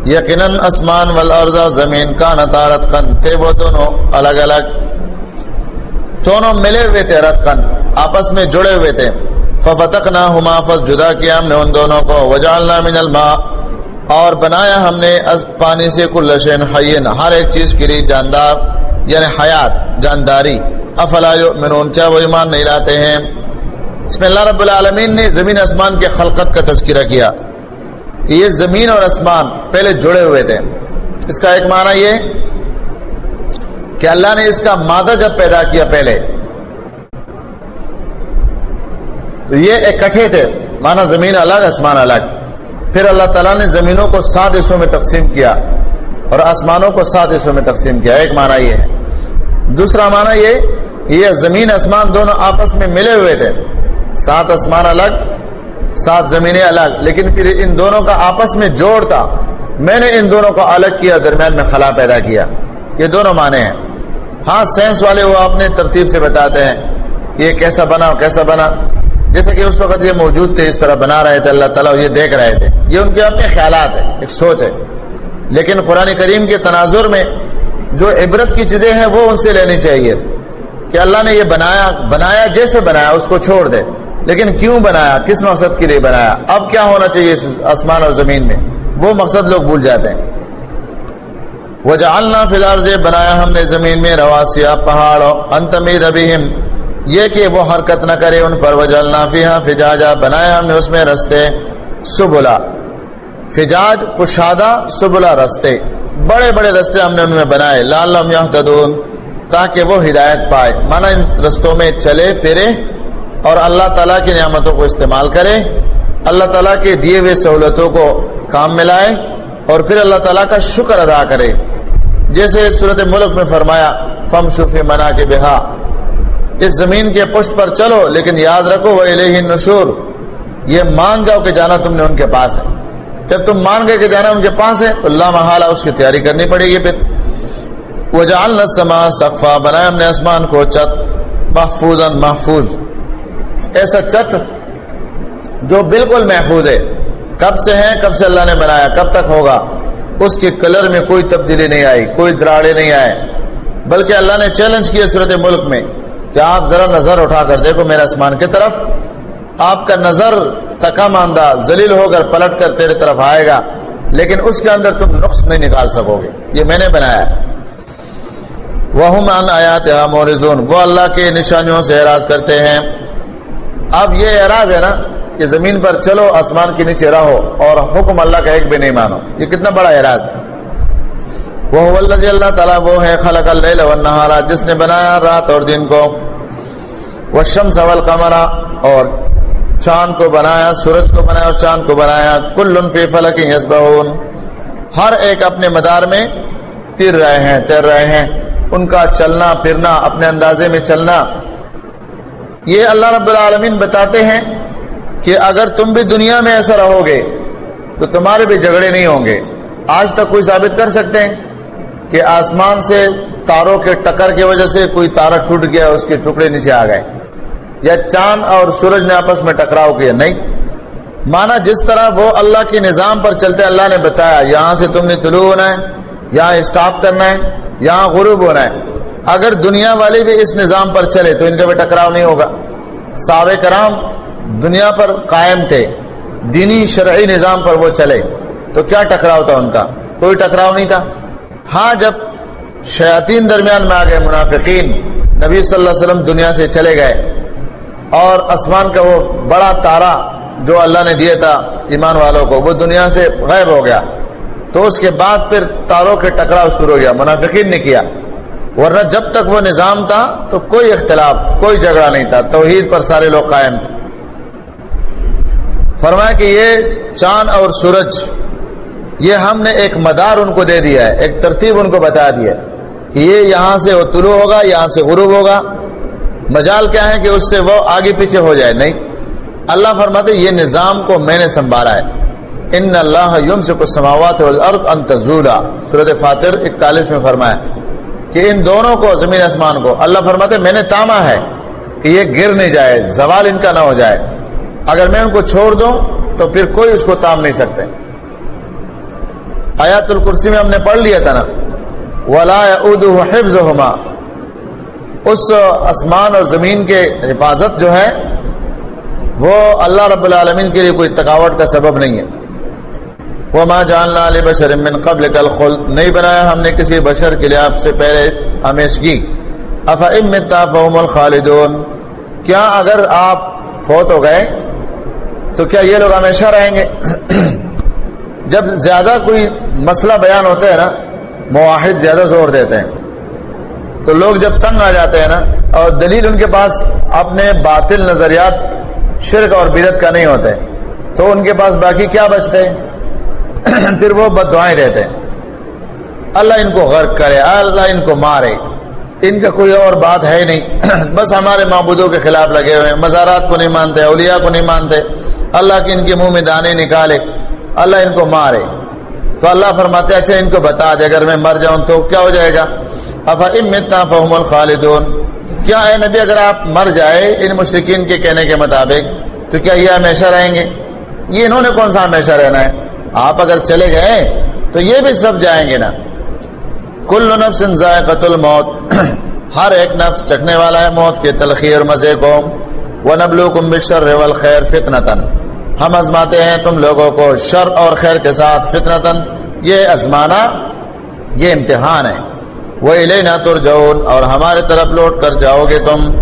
یقیناً اسمان والارض زمین کا نتارت قن تھے وہ دونوں الگ الگ۔ دونوں ملے ہوئے تھے رت قن آپس میں جڑے ہوئے تھے۔ ففتقنا ہما فس جدا کیا ہم نے ان دونوں کو۔ وجعلنا من الماء، اور بنایا ہم نے از پانی سے کل شین حین ہر ایک چیز کے لیے جاندار یعنی حیات، جانداری۔ افلا یؤمنون؟ کیا وہ ایمان نہیں لاتے ہیں؟ اس میں اللہ رب العالمین نے زمین اسمان کے خلقت کا تذکرہ کیا۔ یہ زمین اور اسمان پہلے جڑے ہوئے تھے۔ اس کا ایک معنی یہ کہ اللہ نے اس کا مادہ جب پیدا کیا پہلے، تو یہ اکٹھے تھے۔ مانا زمین الگ اسمان الگ۔ پھر اللہ تعالیٰ نے زمینوں کو سات حصوں میں تقسیم کیا اور آسمانوں کو سات حصوں میں تقسیم کیا۔ ایک معنی یہ ہے۔ دوسرا معنی یہ یہ زمین آسمان دونوں آپس میں ملے ہوئے تھے۔ سات آسمان الگ، سات زمینیں الگ، لیکن پھر ان دونوں کا آپس میں جوڑ تھا۔ میں نے ان دونوں کو الگ کیا، درمیان میں خلا پیدا کیا۔ یہ دونوں معنی ہیں۔ ہاں سائنس والے وہ اپنے ترتیب سے بتاتے ہیں یہ کیسا بنا کیسا بنا۔ جیسے کہ اس وقت یہ موجود تھے، اس طرح بنا رہے تھے، اللہ تعالیٰ یہ دیکھ رہے تھے۔ یہ ان کے اپنے خیالات ہیں، ایک سوچ ہے۔ لیکن قرآن کریم کے تناظر میں جو عبرت کی چیزیں ہیں، وہ ان سے لینی چاہیے۔ کہ اللہ نے یہ بنایا بنایا جیسے بنایا، اس کو چھوڑ دے۔ لیکن کیوں بنایا؟ کس مقصد کے لیے بنایا؟ اب کیا ہونا چاہیے اس آسمان اور زمین میں؟ وہ مقصد لوگ بھول جاتے ہیں۔ وہ جالنا فی الحال بنایا ہم نے زمین میں رواسیا پہاڑوں انتمید ابھیم یہ کہ وہ حرکت نہ کرے ان پر۔ وجلنا فیہا فجاجا۔ بنایا ہم نے اس میں رستے۔ سبلا۔ فجاج کشادہ سبلا رستے۔ بڑے بڑے رستے ہم نے ان میں بنائے۔ لال لم تاکہ وہ ہدایت پائے۔ مانا ان رستوں میں چلے، پھرے اور اللہ تعالیٰ کی نعمتوں کو استعمال کرے۔ اللہ تعالیٰ کے دیے ہوئے سہولتوں کو کام میں لائے اور پھر اللہ تعالیٰ کا شکر ادا کرے۔ جیسے صورت ملک میں فرمایا فم شفی منا کے بہا اس زمین کے پشت پر چلو، لیکن یاد رکھو، وہ الہ نشور یہ مان جاؤ کہ جانا تم نے ان کے پاس ہے۔ جب تم مان گئے کہ جانا ان کے پاس ہے، تو اللہ محالہ اس کی تیاری کرنی پڑے گی پھر۔ وہ جان سما سقفا، بنایا ہم نے آسمان کو چت محفوظ محفوظ۔ ایسا چت جو بالکل محفوظ ہے۔ کب سے ہے؟ کب سے اللہ نے بنایا؟ کب تک ہوگا؟ اس کے کلر میں کوئی تبدیلی نہیں آئی، کوئی دراڑے نہیں آئے۔ بلکہ اللہ نے چیلنج کیا صورت ملک میں کہ آپ ذرا نظر اٹھا کر دیکھو میرے آسمان کی طرف۔ آپ کا نظر تکا ماندہ ذلیل ہو کر پلٹ کر تیرے طرف آئے گا، لیکن اس کے اندر تم نقص نہیں نکال سکو گے۔ یہ میں نے بنایا۔ وہ آیات مورزون وہ اللہ کے نشانیوں سے اعراض کرتے ہیں۔ اب یہ اعراض ہے نا کہ زمین پر چلو، آسمان کے نیچے رہو اور حکم اللہ کا ایک بھی نہیں مانو۔ یہ کتنا بڑا اعراض ہے۔ وہ اللہ اللہ تعالیٰ، وہ ہے، خلق اللیل والنہارا جس نے بنایا رات اور دن کو۔ وہ والشمس والقمرا اور چاند کو بنایا، سورج کو بنایا اور چاند کو بنایا۔ کل فی فلک یسبحون ہر ایک اپنے مدار میں تیر رہے ہیں، تیر رہے ہیں۔ ان کا چلنا پھرنا اپنے اندازے میں چلنا یہ اللہ رب العالمین بتاتے ہیں کہ اگر تم بھی دنیا میں ایسا رہو گے تو تمہارے بھی جھگڑے نہیں ہوں گے آج تک کوئی ثابت کر سکتے ہیں کہ آسمان سے تاروں کے ٹکر کی وجہ سے کوئی تارا ٹوٹ گیا اس کے ٹکڑے نیچے آ گئے یا چاند اور سورج نے آپس میں ٹکراؤ کیا؟ نہیں۔ مانا جس طرح وہ اللہ کے نظام پر چلتے اللہ نے بتایا، یہاں سے تم نے طلوع ہونا ہے، یہاں اسٹاپ کرنا ہے یہاں غروب ہونا ہے۔ اگر دنیا والے بھی اس نظام پر چلے تو ان کا بھی ٹکراؤ نہیں ہوگا۔ ساو کرام دنیا پر قائم تھے، دینی شرعی نظام پر وہ چلے۔ تو کیا ٹکراؤ تھا ان کا؟ کوئی ٹکراؤ نہیں تھا۔ ہاں جب شیاطین درمیان میں آ گئے، منافقین، نبی صلی اللہ علیہ وسلم دنیا سے چلے گئے۔ اور آسمان کا وہ بڑا تارا جو اللہ نے دیا تھا ایمان والوں کو، وہ دنیا سے غائب ہو گیا۔ تو اس کے بعد پھر تاروں کے ٹکراؤ شروع ہو گیا، منافقین نے کیا۔ ورنہ جب تک وہ نظام تھا تو کوئی اختلاف، کوئی جھگڑا نہیں تھا، توحید پر سارے لوگ قائم تھے۔ فرمایا کہ یہ چاند اور سورج، یہ ہم نے ایک مدار ان کو دے دیا ہے، ایک ترتیب ان کو بتا دیا کہ یہ یہاں سے وہ طلوع ہوگا، یہاں سے غروب ہوگا۔ مجال کیا ہے کہ اس سے وہ آگے پیچھے ہو جائے، نہیں۔ اللہ فرماتے یہ نظام کو میں نے سنبھالا ہے۔ ان اللہ یم سے کچھ سماوات انتظولا صورت فاتر اکتالیس میں فرمایا کہ ان دونوں کو، زمین آسمان کو، اللہ فرماتے میں نے تاما ہے کہ یہ گر نہیں جائے، زوال ان کا نہ ہو جائے۔ اگر میں ان کو چھوڑ دوں تو پھر کوئی اس کو تام نہیں سکتے۔ آیات الکرسی میں ہم نے پڑھ لیا تھا نا۔ ولا حفظ اس آسمان اور زمین کے حفاظت جو ہے، وہ اللہ رب العالمین کے لیے کوئی تھکاوٹ کا سبب نہیں ہے۔ وہ ماں جاننا علی بشر من قبل کل خل نہیں بنایا ہم نے کسی بشر کے لیے آپ سے پہلے ہمیشگی افام الخالدون۔ کیا اگر آپ فوت ہو گئے، تو کیا یہ لوگ ہمیشہ رہیں گے؟ جب زیادہ کوئی مسئلہ بیان ہوتا ہے نا، مواحد زیادہ زور دیتے ہیں۔ تو لوگ جب تنگ آ جاتے ہیں نا، اور دلیل ان کے پاس اپنے باطل نظریات شرک اور بدت کا نہیں ہوتے، تو ان کے پاس باقی کیا بچتے ہیں؟ پھر وہ بد دعائیں رہتے ہیں۔ اللہ ان کو غرق کرے، اللہ ان کو مارے۔ ان کا کوئی اور بات ہے نہیں۔ بس ہمارے معبودوں کے خلاف لگے ہوئے ہیں۔ مزارات کو نہیں مانتے، اولیاء کو نہیں مانتے۔ اللہ کے ان کے منہ میں دانے نکالے، اللہ ان کو مارے۔ تو اللہ فرماتے اچھا ان کو بتا دے، اگر میں مر جاؤں تو کیا ہو جائے گا؟ افا امتنا فہم الخالدون۔ کیا ہے نبی، اگر آپ مر جائے ان مشرقین کے کہنے کے مطابق، تو کیا یہ ہمیشہ رہیں گے؟ یہ انہوں نے کون سا ہمیشہ رہنا ہے؟ آپ اگر چلے گئے تو یہ بھی سب جائیں گے نا۔ کل نفس ذائقت الموت۔ ہر ایک نفس چکنے والا ہے موت کے تلخی اور مزے کو۔ وہ نبلو کم بشر خیر فتنتن ہم ازماتے ہیں تم لوگوں کو شر اور خیر کے ساتھ فتنتن یہ ازمانا یہ امتحان ہے۔ وہ نہ تر اور ہمارے طرف لوٹ کر جاؤ گے تم۔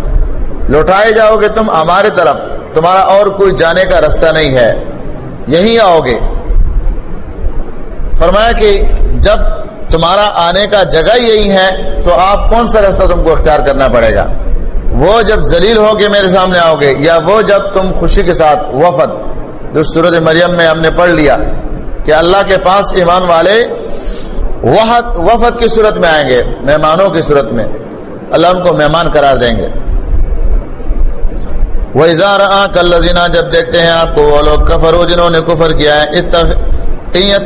لوٹائے جاؤ گے تم ہمارے طرف۔ تمہارا اور کوئی جانے کا رستہ نہیں ہے۔ یہی آؤ گے۔ فرمایا کہ جب تمہارا آنے کا جگہ یہی ہے، تو آپ کون سا رستہ تم کو اختیار کرنا پڑے گا؟ وہ جب ذلیل ہو کے میرے سامنے آؤ گے، یا وہ جب تم خوشی کے ساتھ وفد، جو صورت مریم میں ہم نے پڑھ لیا، کہ اللہ کے پاس ایمان والے وفد کی صورت میں آئیں گے، مہمانوں کی صورت میں، اللہ ان کو مہمان قرار دیں گے۔ وہ اظہار کل جب دیکھتے ہیں آپ کو، وہ لوگ کفرو جنہوں نے کفر کیا ہے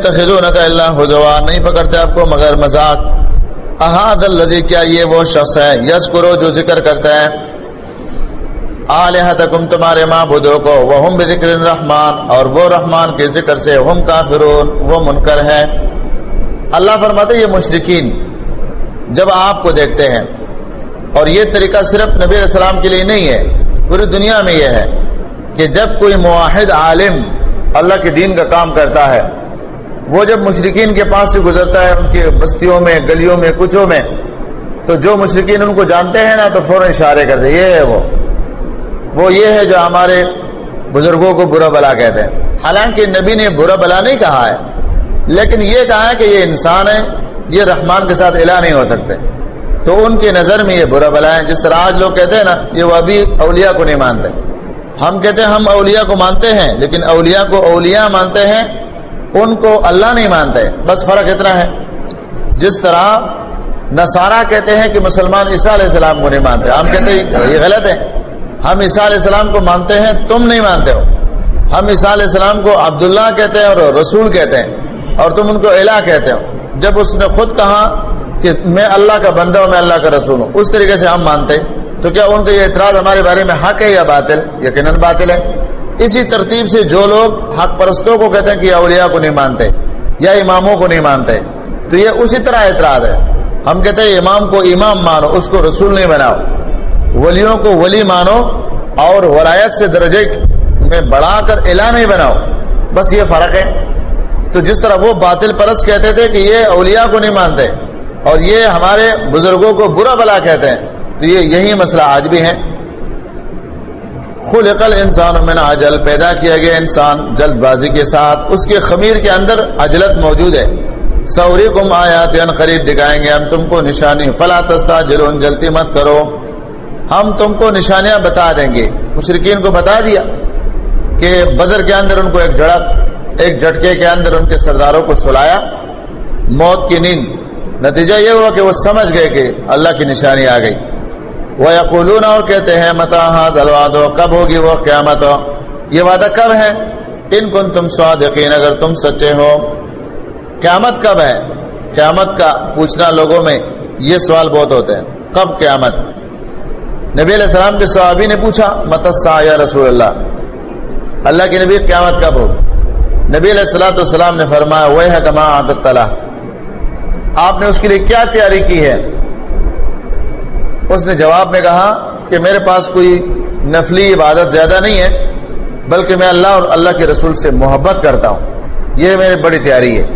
تخلون کا اللہ حجوا نہیں پکڑتے آپ کو مگر مذاق۔ احاد الزی کیا یہ وہ شخص ہے؟ یس کرو جو ذکر کرتا ہے۔ آلحتکم تمہارے معبودوں کو۔ وہ ہم بذکر الرحمن، اور وہ رحمان کے ذکر سے ہم کافرون، وہ منکر ہے اللہ فرماتے یہ مشرقین جب آپ کو دیکھتے ہیں، اور یہ طریقہ صرف نبی علیہ السلام کے لیے نہیں ہے، پوری دنیا میں یہ ہے کہ جب کوئی معاہد عالم اللہ کے دین کا کام کرتا ہے وہ جب مشرقین کے پاس سے گزرتا ہے، ان کی بستیوں میں، گلیوں میں کچھوں میں، تو جو مشرقین ان کو جانتے ہیں نا، تو فوراً اشارے کرتے یہ ہے وہ۔ وہ یہ ہے جو ہمارے بزرگوں کو برا بلا کہتے ہیں۔ حالانکہ نبی نے برا بلا نہیں کہا ہے، لیکن یہ کہا ہے کہ یہ انسان ہے یہ رحمان کے ساتھ الہ نہیں ہو سکتے۔ تو ان کی نظر میں یہ برا بلا ہے جس طرح آج لوگ کہتے ہیں نا، یہ وہ ابھی اولیاء کو نہیں مانتے۔ ہم کہتے ہیں ہم اولیاء کو مانتے ہیں، لیکن اولیاء کو اولیاء مانتے ہیں ان کو اللہ نہیں مانتے، بس فرق اتنا ہے۔ جس طرح نصارہ کہتے ہیں کہ مسلمان عیسیٰ علیہ السلام کو نہیں مانتے، ہم کہتے ہیں یہ غلط ہے۔ ہم عیسیٰ علیہ السلام کو مانتے ہیں، تم نہیں مانتے ہو۔ ہم عیسیٰ علیہ السلام کو عبداللہ کہتے ہیں اور رسول کہتے ہیں، اور تم ان کو الہ کہتے ہو۔ جب اس نے خود کہا کہ میں اللہ کا بندہ ہوں، میں اللہ کا رسول ہوں، اس طریقے سے ہم مانتے۔ تو کیا ان کا یہ اعتراض ہمارے بارے میں حق ہے یا باطل؟ یقیناً باطل ہے۔ اسی ترتیب سے جو لوگ حق پرستوں کو کہتے ہیں کہ اولیاء کو نہیں مانتے یا اماموں کو نہیں مانتے، تو یہ اسی طرح اعتراض ہے۔ ہم کہتے ہیں امام کو امام مانو، اس کو رسول نہیں بناؤ۔ ولیوں کو ولی مانو اور ولایت سے درجے میں بڑھا کر اعلان نہیں بناؤ۔ بس یہ فرق ہے۔ تو جس طرح وہ باطل پرس کہتے تھے کہ یہ اولیاء کو نہیں مانتے اور یہ ہمارے بزرگوں کو برا بلا کہتے ہیں، تو یہ یہی مسئلہ آج بھی ہے۔ خلق الانسان من عجل، پیدا کیا گیا انسان جلد بازی کے ساتھ، اس کے خمیر کے اندر عجلت موجود ہے۔ سوری کم آیات ان قریب دکھائیں گے، ہم تم کو نشانی، فلا تستا جلون جلتی مت کرو۔ ہم تم کو نشانیاں بتا دیں گے۔ مشرقین کو بتا دیا کہ بدر کے اندر ان کو ایک جھڑک ایک جھٹکے کے اندر ان کے سرداروں کو سلایا۔ موت کی نیند۔ نتیجہ یہ ہوا کہ وہ سمجھ گئے کہ اللہ کی نشانی آ گئی۔ وہ یقولون اور کہتے ہیں متا ہاں، دلوا کب ہوگی وہ قیامت؟ یہ وعدہ کب ہے؟ ان کن تم سواد یقین اگر تم سچے ہو، قیامت کب ہے؟ قیامت کا پوچھنا لوگوں میں یہ سوال بہت ہوتے ہیں، کب قیامت؟ نبی علیہ السلام کے صحابی نے پوچھا متسا یا رسول اللہ؟ اللہ کے نبی، قیامت کب ہو؟ نبی علیہ السلاۃ والسلام نے فرمایا وہ ہے کما عادت آپ نے اس کے لیے کیا تیاری کی ہے؟ اس نے جواب میں کہا کہ میرے پاس کوئی نفلی عبادت زیادہ نہیں ہے، بلکہ میں اللہ اور اللہ کے رسول سے محبت کرتا ہوں۔ یہ میری بڑی تیاری ہے۔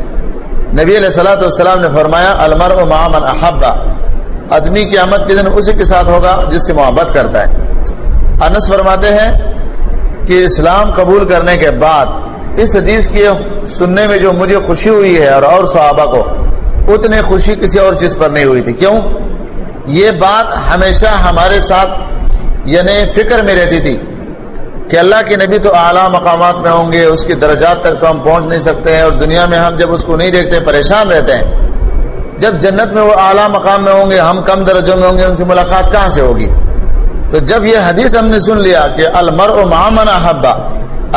نبی علیہ السلاۃ والسلام نے فرمایا المر و معامن احبا آدمی کی آمد کے دن اسی کے ساتھ ہوگا جس سے محبت کرتا ہے۔ انس فرماتے ہیں کہ اسلام قبول کرنے کے بعد اس حدیث کی سننے میں جو مجھے خوشی ہوئی ہے اور اور صحابہ کو اتنے خوشی کسی اور چیز پر نہیں ہوئی تھی۔ کیوں؟ یہ بات ہمیشہ ہمارے ساتھ یعنی فکر میں رہتی تھی کہ اللہ کے نبی تو اعلیٰ مقامات میں ہوں گے، اس کی درجات تک تو ہم پہنچ نہیں سکتے ہیں اور دنیا میں ہم جب اس کو نہیں دیکھتے، پریشان رہتے ہیں۔ جب جنت میں وہ اعلیٰ مقام میں ہوں گے، ہم کم درجوں میں ہوں گے، ان سے ملاقات کہاں سے ہوگی؟ تو جب یہ حدیث ہم نے سن لیا کہ المر و محمن احبا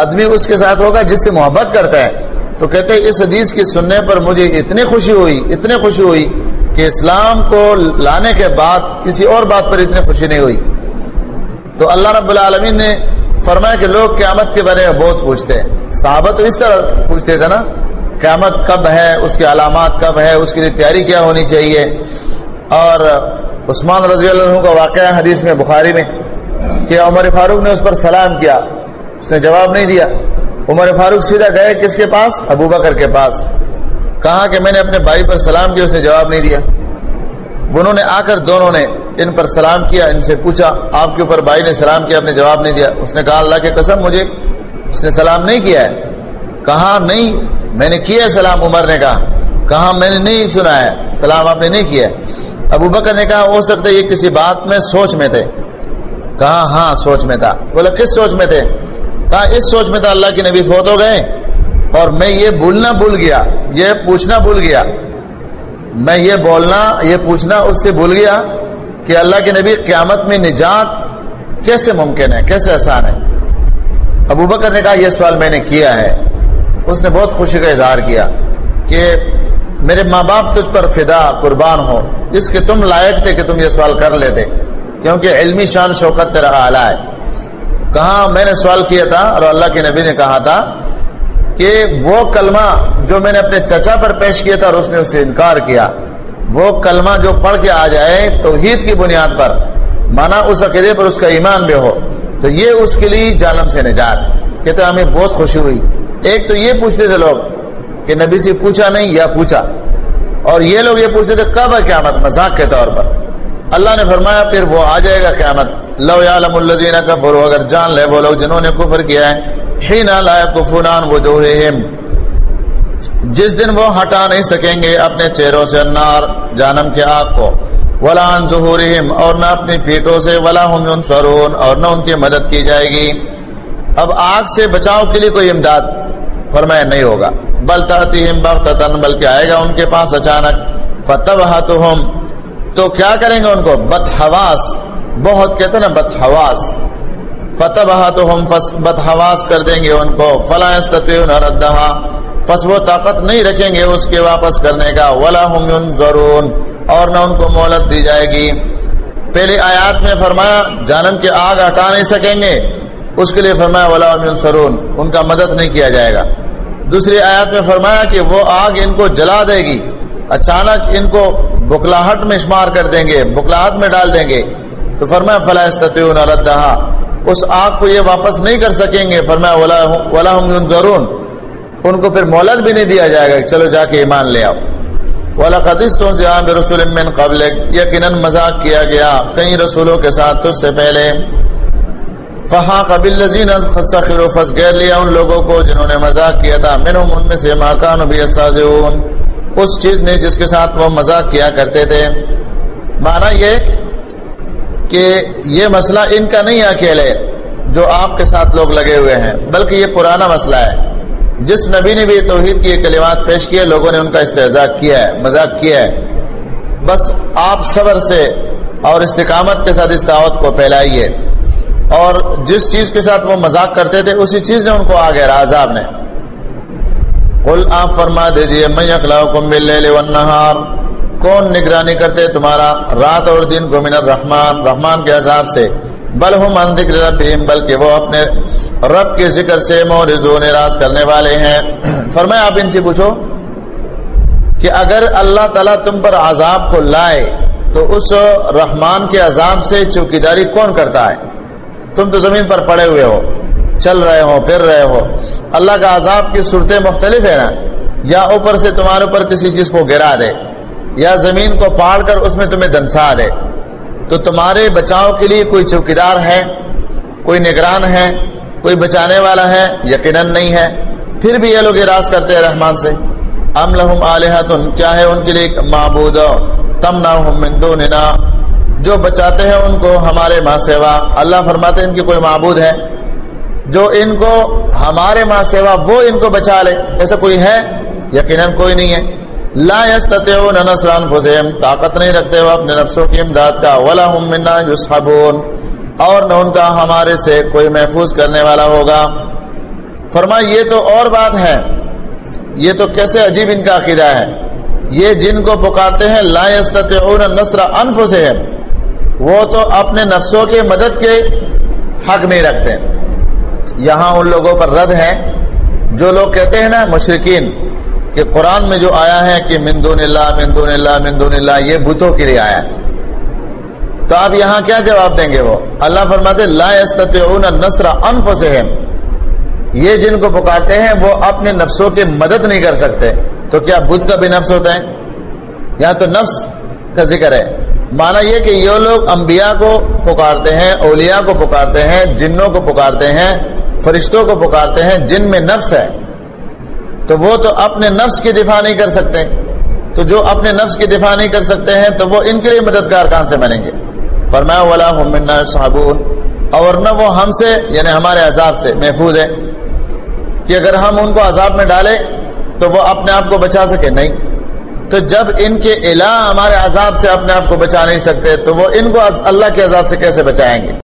آدمی اس کے ساتھ ہوگا جس سے محبت کرتا ہے، تو کہتے ہیں، اس حدیث کی سننے پر مجھے اتنی خوشی ہوئی، اتنی خوشی ہوئی کہ اسلام کو لانے کے بعد کسی اور بات پر اتنی خوشی نہیں ہوئی۔ تو اللہ رب العالمین نے فرمایا کہ لوگ قیامت کے بارے میں بہت پوچھتے ہیں۔ صحابہ تو اس طرح پوچھتے تھے نا، قیامت کب ہے، اس کی علامات کب ہے، اس کے لیے تیاری کیا ہونی چاہیے؟ اور عثمان رضی اللہ عنہ کا واقعہ حدیث میں، بخاری میں، کہ عمر فاروق نے اس پر سلام کیا۔ اس نے جواب نہیں دیا۔ عمر فاروق سیدھا گئے کس کے پاس؟ ابو بکر کے پاس۔ کہا کہ میں نے اپنے بھائی پر سلام کیا اس نے جواب نہیں دیا۔ انہوں نے آ کر دونوں نے ان پر سلام کیا، ان سے پوچھا، آپ کے اوپر بھائی نے سلام کیا؟ آپ نے جواب نہیں دیا۔ اس نے کہا، اللہ کے قسم، مجھے اس نے سلام نہیں کیا ہے۔ کہا، نہیں، میں نے کیا ہے سلام؟ عمر نے کہا۔ کہا، میں نے نہیں سنا ہے، سلام آپ نے نہیں کیا ہے۔ ابو بکر نے کہا، ہو سکتا ہے یہ کسی بات میں سوچ میں تھے۔ کہا ہاں سوچ میں تھا۔ بولا، کس سوچ میں تھے؟ کہا، اس سوچ میں تھا، اللہ کے نبی فوت ہو گئے۔ اور میں یہ بھولنا بھول گیا، یہ پوچھنا بھول گیا۔ میں یہ بولنا، یہ پوچھنا اس سے بھول گیا کہ اللہ کے نبی قیامت میں نجات کیسے ممکن ہے، کیسے آسان ہے۔ ابو بکر نے کہا، یہ سوال میں نے کیا ہے۔ اس نے بہت خوشی کا اظہار کیا کہ میرے ماں باپ تجھ پر فدا، قربان ہو۔ جس کے تم لائق تھے کہ تم یہ سوال کر لیتے، کیونکہ علمی شان شوکت تیرا اعلیٰ ہے۔ کہاں میں نے سوال کیا تھا اور اللہ کے نبی نے کہا تھا کہ وہ کلمہ جو میں نے اپنے چچا پر پیش کیا تھا اور اس نے اسے انکار کیا، وہ کلمہ جو پڑھ کے آ جائے توحید کی بنیاد پر، مانا اس عقیدے پر اس کا ایمان بھی ہو، تو یہ اس کے لیے جالم سے نجات۔ کہتے ہمیں بہت خوشی ہوئی۔ ایک تو یہ پوچھتے تھے لوگ کہ نبی سے پوچھا نہیں یا پوچھا؟ اور یہ لوگ یہ پوچھتے تھے کب ہے قیامت مذاق کے طور پر۔ اللہ نے فرمایا، پھر وہ آ جائے گا قیامت۔ لو یعلم الذین کفروا، اگر جان لے وہ لوگ جنہوں نے کفر کیا ہے۔ حین لا یکفونان وجوہہم۔ جس دن وہ ہٹا نہیں سکیں گے اپنے چہروں سے نار جانم کے آگ کو۔ ولا ان ظہورہم، اور نہ اپنی پیٹوں سے، ولا ہم ینصرون، اور نہ ان کی مدد کی جائے گی۔ اب آگ سے بچاؤ کے لیے کوئی امداد فرمایا نہیں ہوگا۔ بل تاتیہم بغتتن بلکہ آئے گا ان کے پاس اچانک۔ فتبہتہم تو کیا کریں گے ان کو؟ بدحواس بہت کہتے ہیں نا بدحواس فتبہتہم بدحواس کر دیں گے ان کو۔ فلا یستطیعون پس وہ طاقت نہیں رکھیں گے اس کے واپس کرنے کا۔ ولا ہم ینظرون اور نہ ان کو مہلت دی جائے گی۔ پہلے آیات میں فرمایا، جانم کے آگ ہٹا نہیں سکیں گے۔ اس کے لیے فرمایا ولا ہم ینصرون ان کا مدد نہیں کیا جائے گا۔ دوسری آیات میں فرمایا کہ وہ آگ ان کو جلا دے گی۔ اچانک ان کو بکلاہٹ میں شمار کر دیں گے، بکلاہٹ میں ڈال دیں گے۔ تو فرمایا، فلا استطیعون ردھا اس آگ کو یہ واپس نہیں کر سکیں گے۔ فرمایا، ولا ہم ان کو پھر مولد بھی نہیں دیا جائے گا چلو جا کے ایمان لے آؤ۔ ولاقدستوں سے عام رسول من قبل یقیناً مذاق کیا گیا کئی رسولوں کے ساتھ تجھ سے پہلے۔ فہاں قبل لذین فسخر فس گیر لیا ان لوگوں کو جنہوں نے مذاق کیا تھا۔ منہم ان میں سے ماکان بھی استاذون اس چیز نے جس کے ساتھ وہ مذاق کیا کرتے تھے۔ معنی یہ کہ یہ مسئلہ ان کا نہیں اکیلے، جو آپ کے ساتھ لوگ لگے ہوئے ہیں، بلکہ یہ پرانا مسئلہ ہے۔ جس نبی نے بھی توحید کی کلمات پیش کیے لوگوں نے ان کا استحضاء کیا ہے، مذاق کیا ہے۔ بس آپ صبر سے اور استقامت کے ساتھ اس دعوت کو پھیلائیے۔ اور جس چیز کے ساتھ وہ مذاق کرتے تھے، اسی چیز نے ان کو آگے راضاب نے۔ قل آپ فرما دیجیے میں اخلاقم کون نگرانی کرتے تمہارا رات اور دن کو من الرحمن، رحمان کے عذاب سے؟ بل ہم ان ذکر ربہم بلکہ وہ اپنے رب کے ذکر سے مورزون اراض کرنے والے ہیں۔ فرمایا، آپ ان سے پوچھو کہ اگر اللہ تعالیٰ تم پر عذاب کو لائے، تو اس رحمان کے عذاب سے چوکیداری کون کرتا ہے؟ تم تو زمین پر پڑے ہوئے ہو، چل رہے ہو، پھر رہے ہو۔ اللہ کا عذاب کی صورتیں مختلف ہے نا؟ یا اوپر سے تمہارے اوپر کسی چیز کو گرا دے۔ یا زمین کو پاڑ کر اس میں تمہیں دنسا دے۔ تو تمہارے بچاؤ کے لیے کوئی چوکیدار ہے، کوئی نگران ہے، کوئی بچانے والا ہے، یقیناً نہیں ہے۔ پھر بھی یہ لوگ اراض کرتے ہیں رحمان سے۔ ام لہم آلہتن، کیا ہے ان کے لیے معبود؟ تمنعہم من دوننا۔ جو بچاتے ہیں ان کو ہمارے ماں سیوا۔ اللہ فرماتے ہیں ان کی کوئی معبود ہے۔ جو ان کو ہمارے ماں سیوا، وہ ان کو بچا لے۔ ایسا کوئی ہے؟ یقیناً کوئی نہیں ہے۔ لا يستطيعون نصر انفسهم طاقت نہیں رکھتے وہ اپنے نفسوں کی امداد کا ولا هم منا يسحبون اور نہ ان کا ہمارے سے کوئی محفوظ کرنے والا ہوگا۔ فرمایا یہ تو اور بات ہے۔ یہ تو کیسے عجیب ان کا عقیدہ ہے۔ یہ جن کو پکارتے ہیں، لا يستطيعون نصر انفسهم وہ تو اپنے نفسوں کے مدد کے حق نہیں رکھتے۔ یہاں ان لوگوں پر رد ہے۔ جو لوگ کہتے ہیں نا مشرقین کہ قرآن میں جو آیا ہے کہ مندون اللہ مندون اللہ مندون اللہ، یہ بتوں کے لیے آیا تو آپ یہاں کیا جواب دیں گے وہ؟ اللہ فرماتے لا يستطيعون نصر انفسهم یہ جن کو پکارتے ہیں، وہ اپنے نفسوں کی مدد نہیں کر سکتے۔ تو کیا بدھ کا بھی نفس ہوتا ہے؟ یہاں تو نفس کا ذکر ہے۔ مانا یہ کہ یہ لوگ انبیاء کو پکارتے ہیں، اولیاء کو پکارتے ہیں، جنوں کو پکارتے ہیں، فرشتوں کو پکارتے ہیں، جن میں نفس ہے۔ تو وہ تو اپنے نفس کی دفاع نہیں کر سکتے۔ تو جو اپنے نفس کی دفاع نہیں کر سکتے ہیں، تو وہ ان کے لیے مددگار کہاں سے بنیں گے؟ فرمایا، ولا منا صابون اور نہ وہ ہم سے یعنی ہمارے عذاب سے محفوظ ہے کہ اگر ہم ان کو عذاب میں ڈالیں، تو وہ اپنے آپ کو بچا سکے؟ نہیں۔ تو جب ان کے الہ ہمارے عذاب سے اپنے آپ کو بچا نہیں سکتے، تو وہ ان کو اللہ کے عذاب سے کیسے بچائیں گے؟